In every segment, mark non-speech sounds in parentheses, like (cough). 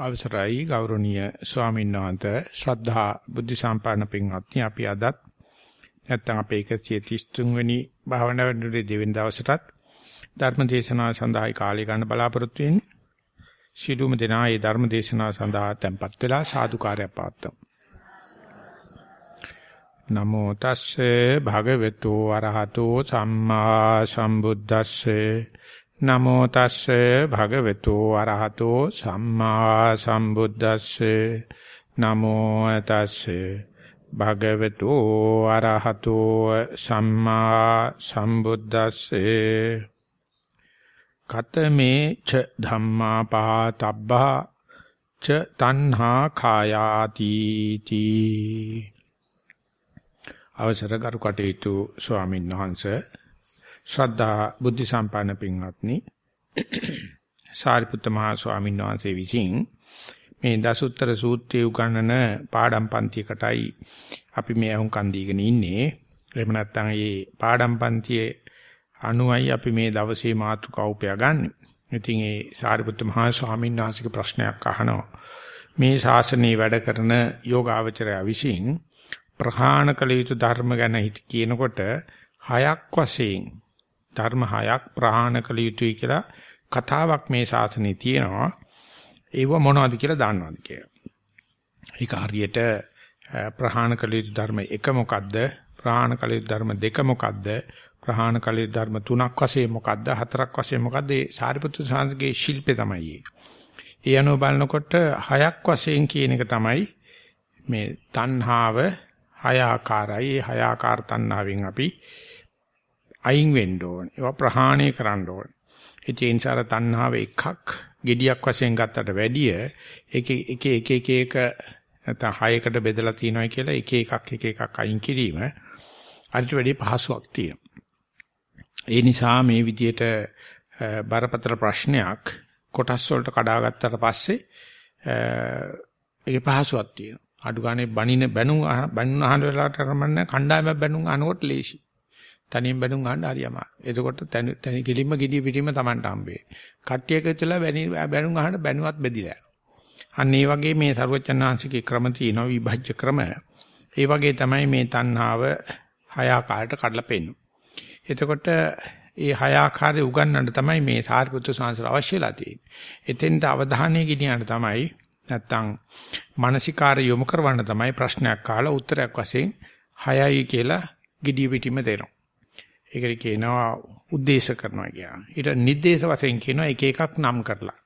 අවසරයි ගෞරවනීය ස්වාමීන් වහන්සේ ශ්‍රද්ධා බුද්ධ සම්පන්න පින්වත්නි අපි අදත් නැත්නම් අපේ 133 වෙනි භාවනා වැඩමුළුවේ දෙවෙනි දවසටත් ධර්ම දේශනාව සඳහායි කාලය ගන්න බලාපොරොත්තු වෙන්නේ. ශිළුම දෙනා මේ ධර්ම දේශනාව සඳහා tempත් වෙලා සාදුකාරය පාත්තමු. නමෝ තස්සේ භගවතු වරහතෝ සම්මා සම්බුද්දස්සේ නමෝ තස්සේ භගවතු අරහතෝ සම්මා සම්බුද්දස්සේ. නමෝ තස්සේ භගවතු අරහතෝ සම්මා සම්බුද්දස්සේ. කතමේ ච ධම්මා පහතබ්බා ච තණ්හා කායාති තී. අවසර කරු කටයුතු ස්වාමීන් වහන්සේ ශ්‍රද්ධා බුද්ධ සම්පන්න පින්වත්නි සාරිපුත්ත මහ ස්වාමීන් වහන්සේ විසින් මේ දසුත්තර සූත්‍රය උගන්වන පාඩම් පන්තියකටයි අපි මේ අහුම්කන් දීගෙන ඉන්නේ. එහෙම නැත්නම් මේ පාඩම් පන්තියේ අනුයි අපි මේ දවසේ මාතෘකාව උපයාගන්නේ. ඉතින් ඒ සාරිපුත්ත මහ ස්වාමීන් වහන්සේගේ ප්‍රශ්නයක් අහනවා. මේ ශාසනයේ වැඩ කරන යෝගාවචරය විසින් ප්‍රහාණ කළ යුතු ධර්ම ගැන හිත කියනකොට හයක් වශයෙන් ධර්ම හයක් ප්‍රහාණ කළ යුතුයි කියලා කතාවක් මේ ශාසනයේ තියෙනවා. ඒව මොනවද කියලා දන්නවද කියලා. ඒක හරියට ප්‍රහාණ කළ යුතු ධර්ම එක මොකද්ද? ප්‍රහාණ කළ යුතු ධර්ම දෙක මොකද්ද? ප්‍රහාණ කළ යුතු ධර්ම තුනක් වශයෙන් මොකද්ද? හතරක් වශයෙන් මොකද්ද? ඒ සාරිපුත්‍ර සාන්තගේ ශිල්පේ තමයි ඒ අනුව බලනකොට හයක් වශයෙන් කියන එක තමයි මේ තණ්හාව හය ආකාරයි. ඒ හය ආකාර තණ්හාවෙන් අපි අයින් වෙන්න ඕනේ. ඒවා ප්‍රහාණය කරන්න ඕනේ. ඒ නිසා තණ්හාව එකක් gediyak වශයෙන් ගත්තට වැඩිය එක එක එක එක එක නැත්නම් හයකට බෙදලා තියෙනවා කියලා එක එකක් එක එකක් අයින් කිරීම අරිට වැඩි පහසුවක් තියෙනවා. ඒ නිසා මේ විදියට බරපතල ප්‍රශ්නයක් කොටස් වලට කඩාගත්තට පස්සේ ඒකේ පහසුවක් තියෙනවා. අඩු ගානේ බණින බැනුම් බණුන් අහන වෙලාවට කරමන්න කණ්ඩායමක් බැනුම් අහනකොට ලේසි. තනියෙන් බැනුම් අහන්න හරි අමාරු. එතකොට තනි තනි කිලින්ම gediy පිටින්ම Tamanට හම්බේ. කට්ටියක ඉතලා බැනුම් අහන්න බැනුවත් බෙදිලා අන්න ඒ වගේ මේ ਸਰවචන්නාංශිකේ ක්‍රම තියෙනවා විභජ්‍ය ක්‍රම. ඒ වගේ තමයි මේ තණ්හාව හය ආකාරයට කඩලා පෙන්නු. එතකොට ඒ හය ආකාරය උගන්වන්න තමයි මේ සාරිපුත්‍ර සංසාර අවශ්‍යලා තියෙන්නේ. එතෙන්ට අවධානය ගෙනියන්න තමයි නැත්තම් මානසිකාරය යොමු කරවන්න තමයි ප්‍රශ්නයක් අහලා උත්තරයක් වශයෙන් හයයි කියලා gediy පිටින්ම දෙනවා. ඒකට කියනවා උද්දේශ කරනවා කියන්නේ. ඊට නිर्देश වශයෙන් කියනවා එක එකක් නම් කරලා.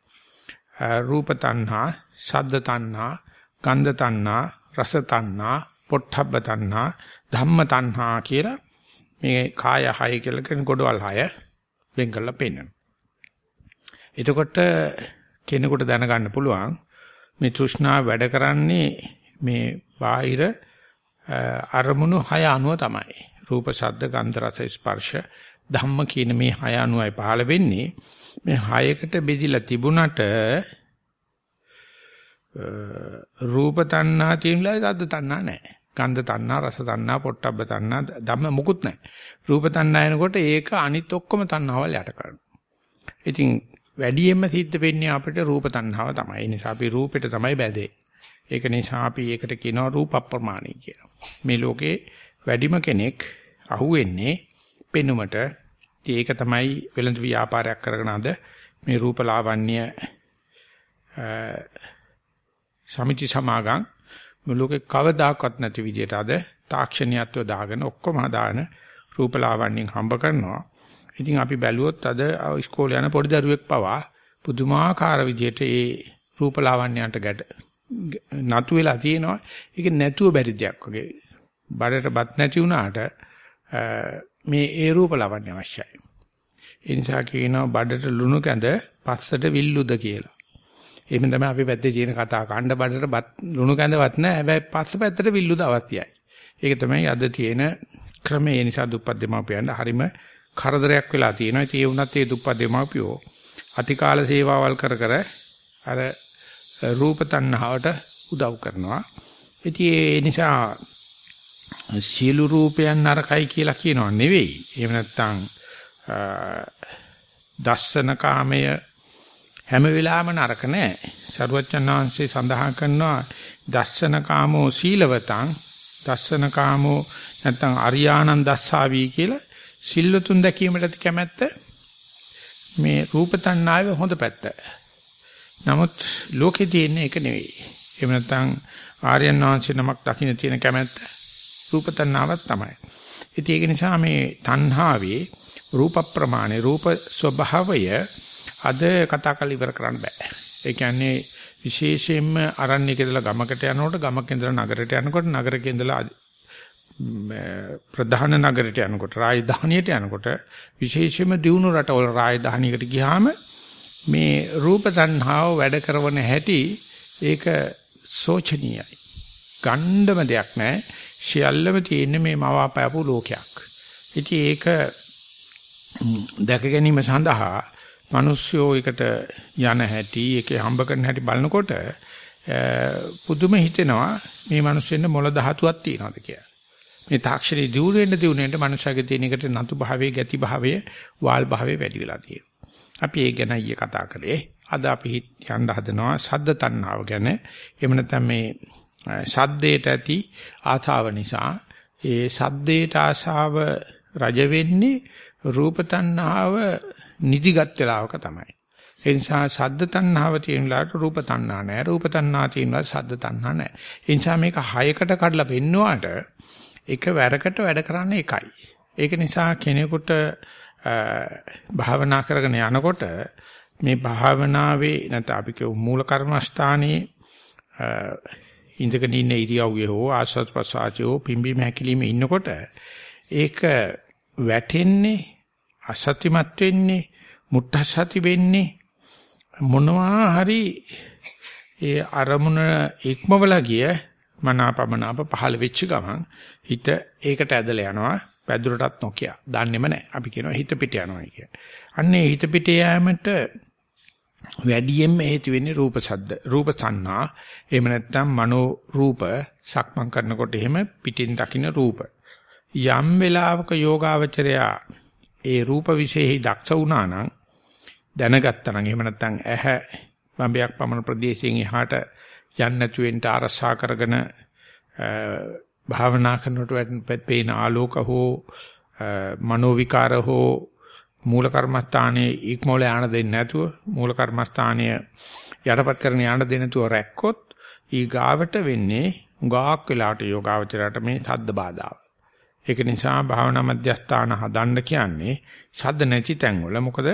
රූප තණ්හා, ශබ්ද තණ්හා, ගන්ධ තණ්හා, රස තණ්හා, පොට්ටබ්බ තණ්හා, ධම්ම තණ්හා කියලා මේ කාය හය කියලා කියන ගොඩවල් හය වෙන් කරලා පෙන්නනවා. එතකොට කෙනෙකුට දැනගන්න පුළුවන් මේ තෘෂ්ණාව වැඩ කරන්නේ මේ බාහිර අරමුණු හය අනුව තමයි. රූප, ශබ්ද, ගන්ධ, රස, ස්පර්ශ ධම්ම කියන මේ හය අනුවයි පහළ වෙන්නේ. මේ හයකට බෙදිලා තිබුණට රූප තණ්හා තියෙනවා ශබ්ද තණ්හා නැහැ. ගන්ධ තණ්හා, රස තණ්හා, පොට්ටබ්බ තණ්හා, ධම්ම මුකුත් නැහැ. රූප තණ්හා එනකොට ඒක අනිත් ඔක්කොම තණ්හාවල් යට කරනවා. ඉතින් වැඩියෙන්ම සිද්ධ වෙන්නේ අපිට රූප තණ්හාව තමයි. ඒ නිසා අපි රූපෙට තමයි බැඳේ. ඒක නිසා අපි ඒකට කියනවා රූප අප්‍රමාණී කියලා. මේ ලෝකේ වැඩිම කෙනෙක් අහුවෙන්නේ පෙනුමට. ඒක තමයි වෙළඳ ව්‍යාපාරයක් කරගෙන අද මේ රූපලාවන්‍ය සමිති සමාගම් මුලෝකේ කවදාකවත් නැති විදිහට අද තාක්ෂණියත්ව දාගෙන ඔක්කොම හදාන රූපලාවන්‍යයෙන් හම්බ කරනවා. ඉතින් අපි බැලුවොත් අද ඉස්කෝලේ යන පොඩි දරුවෙක් පවා පුදුමාකාර විදිහට ඒ රූපලාවන්‍යයන්ට ගැට නතු වෙලා තියෙනවා. ඒක නැතුව බැරි දෙයක් වගේ. බඩට බත් නැති වුණාට මේ ඒ රූප ලවන්න අවශ්‍යයි. ඒ නිසා කියනවා බඩට ලුණු කැඳ පස්සට විල්ලුද කියලා. එහෙම තමයි අපි පැත්තේ තියෙන කතා කණ්ඩ බඩට බත් ලුණු කැඳවත් නැහැ. හැබැයි පස්ස පැත්තට විල්ලුද අවශ්‍යයි. ඒක තමයි අද තියෙන ක්‍රමය. ඒ නිසා දුප්පත් දෙමාපියන්ට හරීම කරදරයක් වෙලා තියෙනවා. ඒ වුණත් ඒ දුප්පත් දෙමාපියෝ අතිකාල සේවාවල් කර කර අර රූප තණ්හාවට උදව් කරනවා. ඉතින් ඒ නිසා සියලු රූපයන් නරකයි කියලා කියනව නෙවෙයි. එහෙම නැත්නම් දස්සන කාමය හැම වෙලාවෙම නරක නැහැ. සරුවච්චන් වහන්සේ සඳහන් කරනවා දස්සන කාමෝ සීලවතං දස්සන කාමෝ නැත්නම් අරියානන් දස්සාවි කියලා සිල්වතුන් දැකීමට කැමැත්ත මේ රූප තණ්හාවේ හොඳ පැත්ත. නමුත් ලෝකේ තියෙන එක නෙවෙයි. එහෙම නැත්නම් ආර්යයන් වහන්සේ නමක් දකින්න තියෙන කැමැත්ත රූප තණ්හාවක් තමයි. ඉතින් ඒක නිසා මේ තණ්හාවේ රූප ප්‍රමාණය රූප ස්වභාවය අද කතා කරලා ඉවර කරන්න බෑ. ඒ කියන්නේ විශේෂයෙන්ම අරණ්‍යක ඉඳලා ගමකට යනකොට ගමක ඉඳලා නගරයට යනකොට නගරක ඉඳලා ප්‍රධාන නගරයට යනකොට රාජධානියට යනකොට විශේෂයෙන්ම දියුණු රටවල රාජධානියකට ගියාම මේ රූප තණ්හාව වැඩ කරන හැටි ඒක සෝචනීයයි. ගණ්ඩම දෙයක් නැහැ. සියල්ලම තියෙන්නේ මේ මවාපෑපු ලෝකයක්. ඉතින් ඒක දැක ගැනීම සඳහා මිනිස්සුયો එකට යන හැටි ඒකේ හම්බ කරන හැටි බලනකොට පුදුම හිතෙනවා මේ මිනිස්සුෙන්න මොළ ධාතුවක් තියනවාද කියලා. මේ තාක්ෂණයේ දියුණු වෙන්න දියුණු වෙන්න මනුෂ්‍යගේ තියෙන එකට නතු භාවයේ ගති භාවයේ වාල් භාවයේ වැඩි වෙලා තියෙනවා. අපි ඒ ගැන ඊයේ කතා කරේ. අද අපි යන්න හදනවා සද්ද තණ්හාව ගැන. එහෙම නැත්නම් මේ සද්දේට ඇති ආතාව නිසා ඒ සද්දේට ආශාව රජ වෙන්නේ රූප තණ්හාව නිදිගත් වෙලාවක තමයි. ඒ නිසා සද්ද තණ්හාව තියෙන ලාට රූප තණ්හා නැහැ. රූප තණ්හා තියෙන ලාට සද්ද තණ්හා නැහැ. ඒ නිසා මේක හයකට කඩලා පෙන්නුවාට එක වැරකට වැඩ කරන්නේ එකයි. ඒක නිසා කෙනෙකුට භාවනා කරගෙන යනකොට මේ භාවනාවේ නැත්නම් අපි කියමු මූල කර්මස්ථානයේ ඉඳගෙන ඉන්න ඉරියව්වේ හෝ ආස්වාද ප්‍රසආචෝ පිම්බීම හැකිලිමේ ඉන්නකොට ඒක වැටෙන්නේ අසත්‍යමත් වෙන්නේ මුත්තසති වෙන්නේ මොනවා හරි ඒ අරමුණ ඉක්මවලා ගිය මනාපමනාප පහළ වෙච්ච ගමන් හිත ඒකට ඇදලා යනවා පැදුරටත් නොකිය. දන්නේම නැහැ. අපි කියනවා හිත පිට යනවා කිය. අන්නේ හිත පිට යෑමට වැඩියෙන්ම හේතු වෙන්නේ රූප සද්ද. රූප සංනා. එහෙම නැත්නම් මනෝ රූප සක්මන් කරනකොට එහෙම පිටින් දකින්න රූප. යම් වෙලාවක යෝගාවචරයා ඒ රූප විශේෂයි දක්ෂ වුණා නම් දැනගත්තා නම් එහෙම නැත්නම් ඇහැ බම්බයක් පමණ ප්‍රදේශයෙන් එහාට යන්න නැතු වෙන්න අරසා කරගෙන භාවනා කරනකොට පේන ආලෝක හෝ මනෝ විකාර හෝ මූල කර්මස්ථානයේ ඉක්මෝල යන දෙන්නේ නැතුව මූල කර්මස්ථානය යටපත් කරන යන දෙන්නේ නැතුව රැක්කොත් ඊ ගාවට වෙන්නේ උගාක් වෙලාට යෝගාවචරයට මේ සද්ද බාධාව. ඒක නිසා භාවනා මධ්‍යස්ථාන හදන්න කියන්නේ ශබ්ද නැති තැන්වල මොකද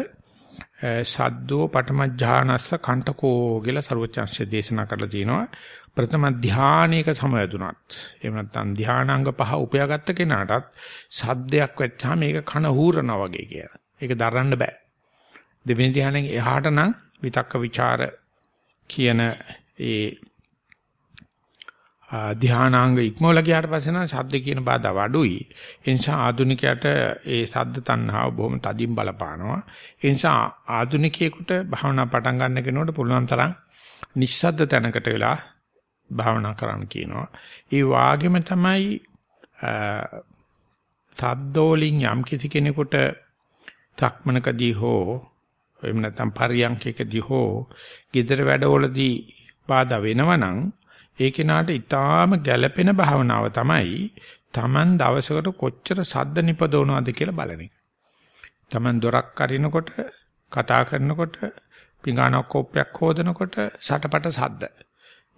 සද්දෝ පඨමඥානස්ස කණ්ඨකෝ කියලා ਸਰවචන්සේ දේශනා කරලා තිනවා ප්‍රථම ධානයක සමවැදුනත් එහෙම නැත්නම් ධානාංග පහ උපයාගත්ත කෙනාටත් සද්දයක් වෙච්චාම මේක කන හූරනවා වගේ කියලා. ඒක දරන්න බෑ. දෙවෙනි ධානයෙන් එහාට නම් විතක්ක ਵਿਚාර කියන ඒ ධානාංග ඉක්මවල ගියාට පස්සේ නම් සද්ද කියන බාධා වඩුයි. ඒ නිසා ආදුනිකයට ඒ සද්ද තණ්හාව බොහොම තදින් බලපානවා. ඒ නිසා ආදුනිකයෙකුට භාවනා පටන් ගන්න කෙනෙකුට පුළුවන් තරම් නිස්සද්ද තැනකට වෙලා භාවනා කරන්න කියනවා. ඒ වාගෙම තමයි සද්දෝලින් යම් කිසි කෙනෙකුට තක්මනකදී හෝ එහෙම නැත්නම් පරියන්කකදී හෝ gedara වැඩවලදී බාධා වෙනවනම් ඒ කෙනාට ඊටාම ගැළපෙන භාවනාව තමයි Taman දවසකට කොච්චර සද්ද නිපදවනවද කියලා බලන එක. Taman දොරක් අරිනකොට කතා කරනකොට පිඟානක් කෝප්පයක් හොදනකොට සටපට සද්ද.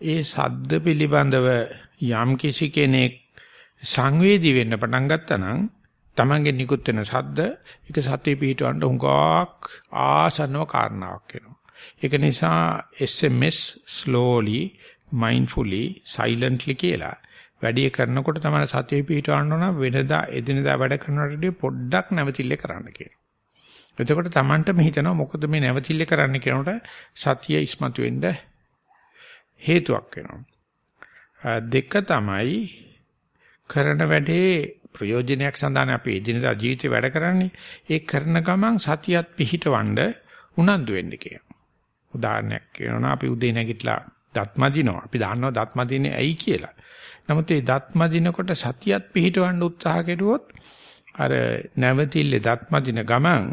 ඒ සද්ද පිළිබඳව යම් කිසි කෙනෙක් සංවේදී වෙන්න පටන් ගත්තා නම් Tamange නිකුත් වෙන සද්ද ඒක සතිය පිහිටවන්න උඟක් ආසන්නව කාරණාවක් වෙනවා. ඒක නිසා SMS slowly mindfully silently කියලා වැඩි කරනකොට තමයි සතිය පිහිටවන්න ඕන වෙනදා එදිනදා වැඩ කරනකොටදී පොඩ්ඩක් නැවතිල්ල කරන්න කියලා. එතකොට Tamanටම හිතනවා මොකද මේ නැවතිල්ල කරන්න කියනකොට සතිය ඉස්මතු වෙන්න හේතුවක් වෙනවා. දෙක තමයි කරන වැඩේ ප්‍රයෝජනයක් සඳහා අපි එදිනදා ජීවිතේ වැඩ කරන්නේ. ඒ කරන ගමන් සතියත් පිහිටවන්න උනන්දු වෙන්න කියනවා. උදාහරණයක් කියනවා අපි උදේ නැගිටලා දත් මදිනවා. අපි දන්නවා දත් මදින්නේ ඇයි කියලා. නමුත් ඒ දත් මදිනකොට සතියත් පිහිටවන්න උත්සාහ කෙරුවොත් අර නැවතිල්ලේ දත් මදින ගමන්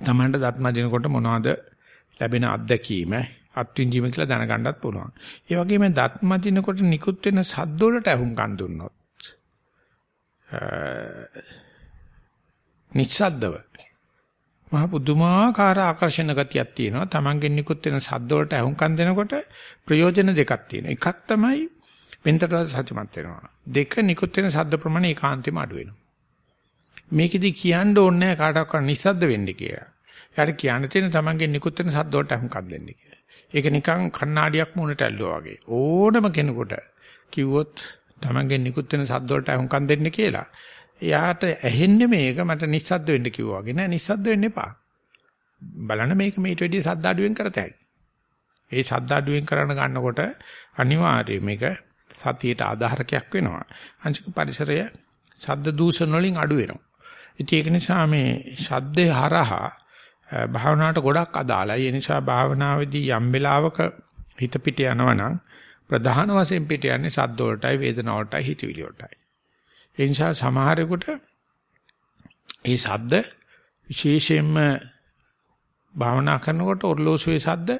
තමන්ට දත් මදිනකොට මොනවද ලැබෙන අත්දැකීම අත්විඳීම කියලා දැනගන්නත් පුළුවන්. ඒ වගේම දත් මදිනකොට නිකුත් වෙන සද්ද වලට අහුම්කම් දුන්නොත් නිස්සද්දව මහ පුදුමාකාර ආකර්ෂණ ගතියක් තියෙනවා. Tamangen නිකුත් වෙන සද්ද වලට අහුම්කම් දෙනකොට ප්‍රයෝජන දෙකක් තියෙනවා. එකක් තමයි වෙන්තට සත්‍යමත් වෙනවා. දෙක නිකුත් වෙන සද්ද ප්‍රමාණය ඒකාන්තෙම අඩු වෙනවා. මේකෙදි කියන්න ඕනේ නැහැ කාටවත් නිස්සද්ද වෙන්න කියලා. එයාට කියන්න තියෙන Tamangen නිකුත් වෙන සද්ද වලට අහුම්කම් දෙන්න කියලා. ඒක නිකන් කණ්ණාඩියක් මුණට ඇල්ලුවා වගේ. ඕනම කෙනෙකුට කිව්වොත් Tamangen නිකුත් වෙන සද්ද වලට අහුම්කම් දෙන්න කියලා. එයාට ඇහෙන්නේ මේක මට නිස්සද්ද වෙන්න කිව්වා වගේ නෑ නිස්සද්ද වෙන්න එපා. බලන්න මේක මේට වැඩිය සද්ද අඩුවෙන් කරතයි. ඒ සද්ද අඩුවෙන් කරන ගන්නකොට අනිවාර්යයෙන් මේක සතියට ආධාරකයක් වෙනවා. අංශක පරිසරය සද්ද දූෂණ වලින් අඩු වෙනවා. ඉතින් ඒක නිසා මේ ශබ්දේ හරහා භාවනාවට ගොඩක් අදාළයි. ඒ නිසා භාවනාවේදී යම් වෙලාවක හිත පිට යනවනම් ප්‍රධාන වශයෙන් පිට යන්නේ සද්ද වලටයි වේදනාවටයි හිතවිලි වලටයි. ඒ නිසා සමහරෙකුට ඒ සද්ද විශේෂයෙන්ම භාවනා කරනකොට ඔර්ලෝසුවේ සද්ද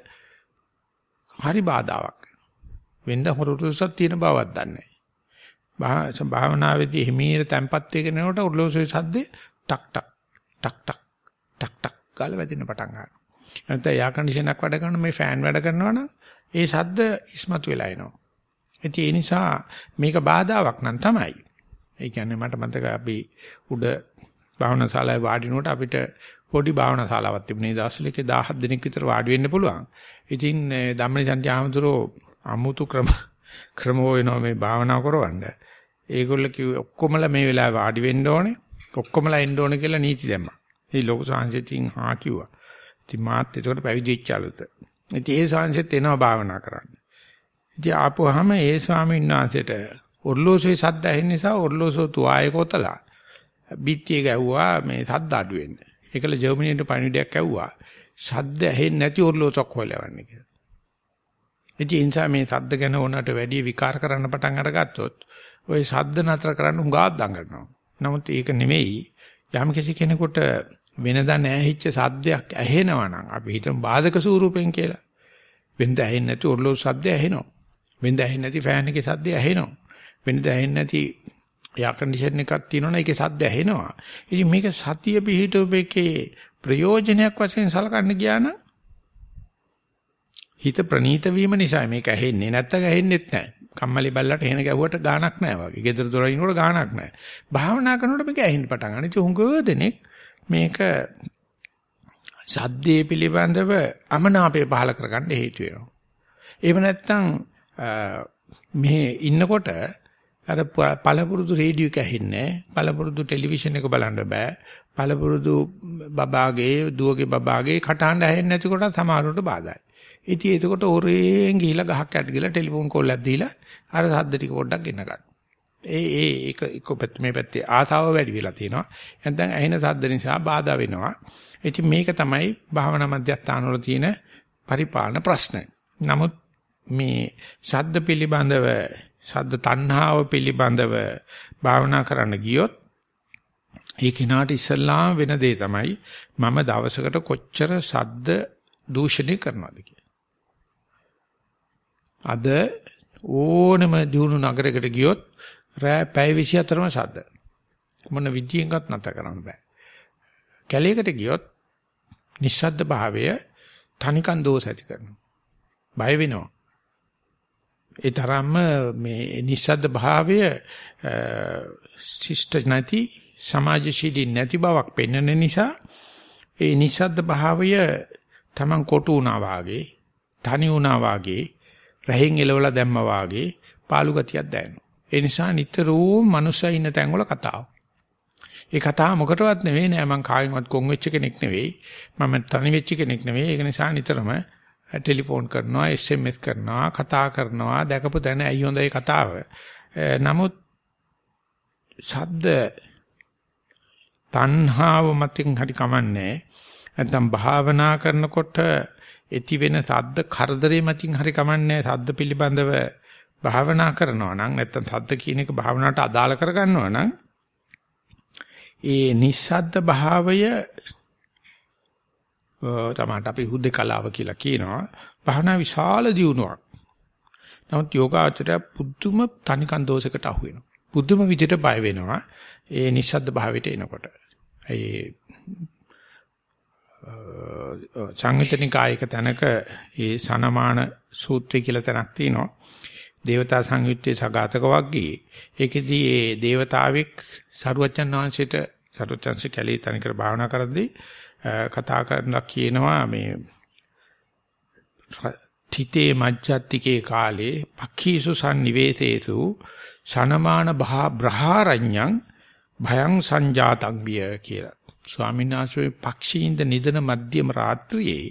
හරි බාධාවක්. වෙනද හොරුසක් තියෙන බවක් දන්නේ නැහැ. භාවනාවේදී හිමීර තැම්පත් වෙනකොට ඔර්ලෝසුවේ සද්දේ ටක් ටක් ටක් ටක් ටක් ටක් ගාලා වැදින්න පටන් ගන්නවා. නැත්නම් එයා කන්ඩිෂන් එකක් වැඩ කරන මේ ෆෑන් වැඩ කරනවා නම් ඒ සද්ද ඉස්මතු වෙලා එනවා. ඉතින් ඒ නිසා මේක බාධාවක් නම් තමයි. ඒ කියන්නේ මට මතකයි අපි උඩ භාවනා ශාලාවේ වාඩිනකොට අපිට පොඩි භාවනා ශාලාවක් තිබුණේ දවස්වල එකේ 17 දිනක් විතර වාඩි වෙන්න පුළුවන්. ඉතින් ධම්මනිසන්ති ආමතුරෝ අමුතු ක්‍රම (laughs) ක්‍රම වෙනවා මේ භාවනා කරවන්න. ඒගොල්ල කිව්වේ ඔක්කොමලා මේ වෙලාවේ වාඩි වෙන්න ඕනේ. ඔක්කොමලා එන්න ඕනේ කියලා නීති දැම්මා. ඒ ලොකු සංසෙතින් හා කිව්වා. ඉතින් මාත් ඒකට පැවිදි වෙච්ච අලුත. ඉතින් ඒ සංසෙත් එනවා භාවනා කරන්න. ඉතින් ආපුවාම ඒ ස්වාමීන් වහන්සේට ඔර්ලෝසුවේ සද්ද ඇහෙන නිසා ඔර්ලෝසුව තුආයේ කොතලා බිත්තිය ගැව්වා මේ සද්ද අඩු වෙන්න. ඒකල ජර්මනියට පණිවිඩයක් ඇව්වා. සද්ද ඇහෙන්නේ නැති ඔර්ලෝසුවක් හොයලා යවන්න කියලා. ඉතින් ඒ නිසා මේ සද්ද ගැන ඕනට වැඩි විකාර කරන්න පටන් අරගත්තොත් ওই සද්ද නතර කරන්න හුඟා දඟලනවා. නමුත් ඒක නෙමෙයි යම් කිසි කෙනෙකුට වෙනදා නැහිච්ච සද්දයක් ඇහෙනවා නම් අපි හිතමු බාධක ස්වරූපෙන් කියලා. වෙනදා ඇහෙන්නේ නැති ඔර්ලෝසු සද්ද ඇහෙනවා. වෙනදා ඇහෙන්නේ නැති ෆෑන් එකේ සද්ද ඇහෙනවා. වෙනදා ඇහෙන්නේ නැති එයා කන්ඩිෂන් එකක් තියෙනවනේ ඒකේ සද්ද ඇහෙනවා. ඉතින් මේක සතිය පිහිටුවේකේ ප්‍රයෝජනයක් වශයෙන් සලකන්න ගියා නම් හිත ප්‍රනීත වීම නිසා මේක ඇහෙන්නේ නැත්තම් ඇහෙන්නේත් නැහැ. කම්මැලි බල්ලට එහෙන ගැහුවට ගාණක් නැහැ වගේ. ගෙදර දොර ඉන්නකොට ගාණක් නැහැ. භාවනා කරනකොට මේක ඇහෙන්න පටන් ගන්න. ඉතින් හුඟ දෙනෙක් මේක සද්දේ පිළිබඳව අමනාපය පහල කරගන්න හේතු වෙනවා. එහෙම නැත්නම් මේ ඉන්නකොට අර පළපුරුදු රේඩියෝ එක ඇහෙන්නේ පළපුරුදු ටෙලිවිෂන් එක බලන්න බෑ පළපුරුදු බබාගේ දුවගේ බබාගේ කටහඬ ඇහෙන්නේ නැති කොට සමහරවට බාධායි. ඉතින් එතකොට ඔරෙන් ගිහිලා ගහක් යට ගිහලා ටෙලිෆෝන් කෝල් එකක් දීලා අර සද්ද ටික පොඩ්ඩක් ගෙන්න ගන්න. ඒ ඒ එක එක පැත්ත මේ පැත්තේ ආසාව වැඩි වෙලා තියෙනවා. නැත්නම් ඇහෙන සද්ද නිසා බාධා වෙනවා. ඉතින් මේක තමයි භාවනා මධ්‍යස්ථාන වල තියෙන පරිපාලන ප්‍රශ්න. නමුත් මේ ශබ්ද පිළිබඳව ශබ්ද තණ්හාව පිළිබඳව භාවනා කරන්න ගියොත් ඒ කිනාට ඉස්සල්ලාම වෙන දේ තමයි මම දවසකට කොච්චර ශබ්ද දූෂණය කරනවද කියලා. අද ඕනම දිනු නගරයකට ගියොත් රෑ පැය 24ම ශබ්ද. මොන විදියෙන්වත් නැත කරන්න බෑ. කැලේකට ගියොත් නිස්සද්ද භාවය තනිකන් දෝෂ ඇති කරනවා. බය වෙනවා. ඒ තරම්ම මේ නිස්සද්ද භාවය ශිෂ්ට නැති සමාජශීලී නැති බවක් පෙන්වන නිසා ඒ නිස්සද්ද භාවය Taman කොටු වුණා වාගේ තනි වුණා වාගේ රහෙන් එලවලා දැම්මා වාගේ පාළු ගතියක් දැනෙනවා. ඒ නිසා නිතරම මනුස්සය ඉන්න තැන්වල කතාව. ඒ කතාව මොකටවත් නෙවෙයි නෑ මං කායින්වත් කොන් වෙච්ච කෙනෙක් නෙවෙයි. මම තනි වෙච්ච කෙනෙක් නෙවෙයි. ඒක නිසා නිතරම ටෙලිෆෝන් කරනවා, SMS කරනවා, කතා කරනවා, දැකපු තැන ඇයි හොඳයි කතාව. නමුත් ශබ්ද තණ්හාව මතින් හරි කමන්නේ. නැත්නම් භාවනා කරනකොට ඇති වෙන සද්ද කරදරේ මතින් හරි කමන්නේ. සද්ද පිළිබඳව භාවනා කරනවා නම් නැත්නම් සද්ද කියන එක භාවනාවට අදාළ කරගන්නවා නම් ඒ නිස්සද්ද භාවය තමයි අපි හුදේකලාව කියලා කියනවා. භාවනා විශාල දියුණුවක්. නමුත් යෝගාචරය පුදුම තනිකන් දෝෂයකට අහු වෙනවා. පුදුම විදිහට බය වෙනවා. ඒ නිස්සද්ද භාවයට එනකොට. ඒ සංයුතනිකායක තැනක ඒ සනමාන සූත්‍රය කියලා තැනක් තියෙනවා. දේවතා සංයුත්තේ සගතක වග්ගයේ ඒකෙදී ඒ දේවතාවෙක් සරුවච්චන් වහන්සේට සරුවච්චන්සේ කැලේ තනිකර භාවනා කරද්දී කතා කරනවා කියනවා මේ තිතේ මජ්ජත්තිකේ කාලේ පක්ඛීසු සම්නිවේතේසු සනමාන බ්‍රහාරඤ්ඤං භයං සංජාතං විය කියලා. ස්වාමීන් වහන්සේ පක්ෂීන්ද නිදන මධ්‍යම රාත්‍රියේ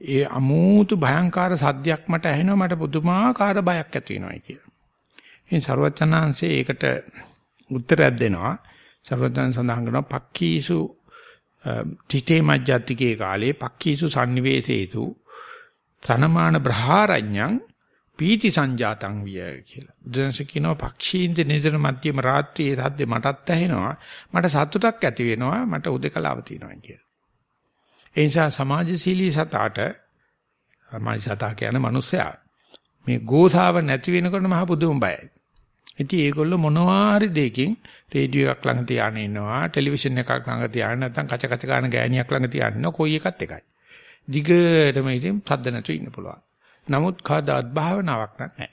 ඒ අමෝතු භයංකාර සද්දයක් මට ඇහෙනවා මට පුදුමාකාර බයක් ඇති වෙනවායි කියලා. ඉතින් ਸਰවචනාංශේ ඒකට උත්තරයක් දෙනවා. ਸਰවචන සඳහන් කරනවා පක්ඛීසු තිතේ මජ්ජත්තිකේ කාලේ පක්ඛීසු sanniveseetu තනමාන බ්‍රහාරඤ්ඤං පීති සංජාතං විය කියලා. බුදුන්ස කියනවා පක්ෂීන්ද නිදර මැදම රාත්‍රියේ සද්දේ මටත් ඇහෙනවා. මට සතුටක් ඇති වෙනවා. මට උදේකලාව තියෙනවා කියලා. ඒ නිසා සමාජශීලී සතාට සමාජ සතා කියන්නේ මිනිස්සයා මේ ගෝධාව නැති වෙනකොට මහ පුදුම බයයි. ඉතින් ඒගොල්ලෝ මොනවා හරි දෙයකින් රේඩියෝ එකක් ළඟ තියාගෙන ඉන්නවා, ටෙලිවිෂන් එකක් ළඟ තියාගෙන නැත්නම් කච කච ගන්න ගෑණියක් ළඟ තියාගෙන ඉන්නවා. කොයි එකත් එකයි. දිගටම ඉතින් සද්ද නැතුව ඉන්න පුළුවන්. නමුත් කවදාත් භාවනාවක් නැහැ.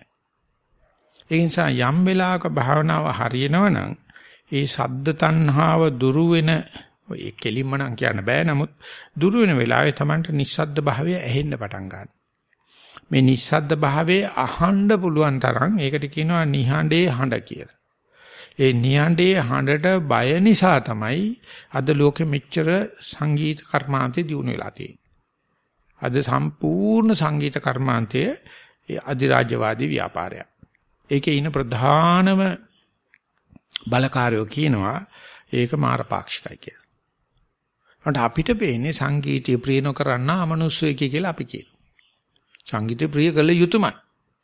ඒ නිසා යම් වෙලාවක භාවනාව හරියනවනම් ඒ සද්ද තණ්හාව දුරු වෙන ඔය කෙලින්ම නම් කියන්න බෑ නමුත් දුරු වෙන වෙලාවේ Tamanට නිස්සද්ද භාවය ඇහෙන්න පටන් ගන්නවා. මේ නිස්සද්ද භාවයේ අහන්න පුළුවන් තරම් ඒකට කියනවා නිහඬේ හඬ කියලා. ඒ නිහඬේ හඬට බය නිසා තමයි අද ලෝකෙ මෙච්චර සංගීත කර්මාන්තේ දියුණු වෙලා තියෙන්නේ. අද සම්පූර්ණ සංගීත කර්මාන්තයේ අධිරාජ්‍යවාදී ව්‍යාපාරයක්. ඒකේ ඉන ප්‍රධානම බලකාරයෝ කියනවා ඒක මාරපාක්ෂිකයි කියලා. මට අපිට පේන්නේ සංගීතය ප්‍රිය නොකරන අමනුෂ්‍යය කියලා අපි කියනවා. සංගීතය ප්‍රිය කළ යුතුයමයි.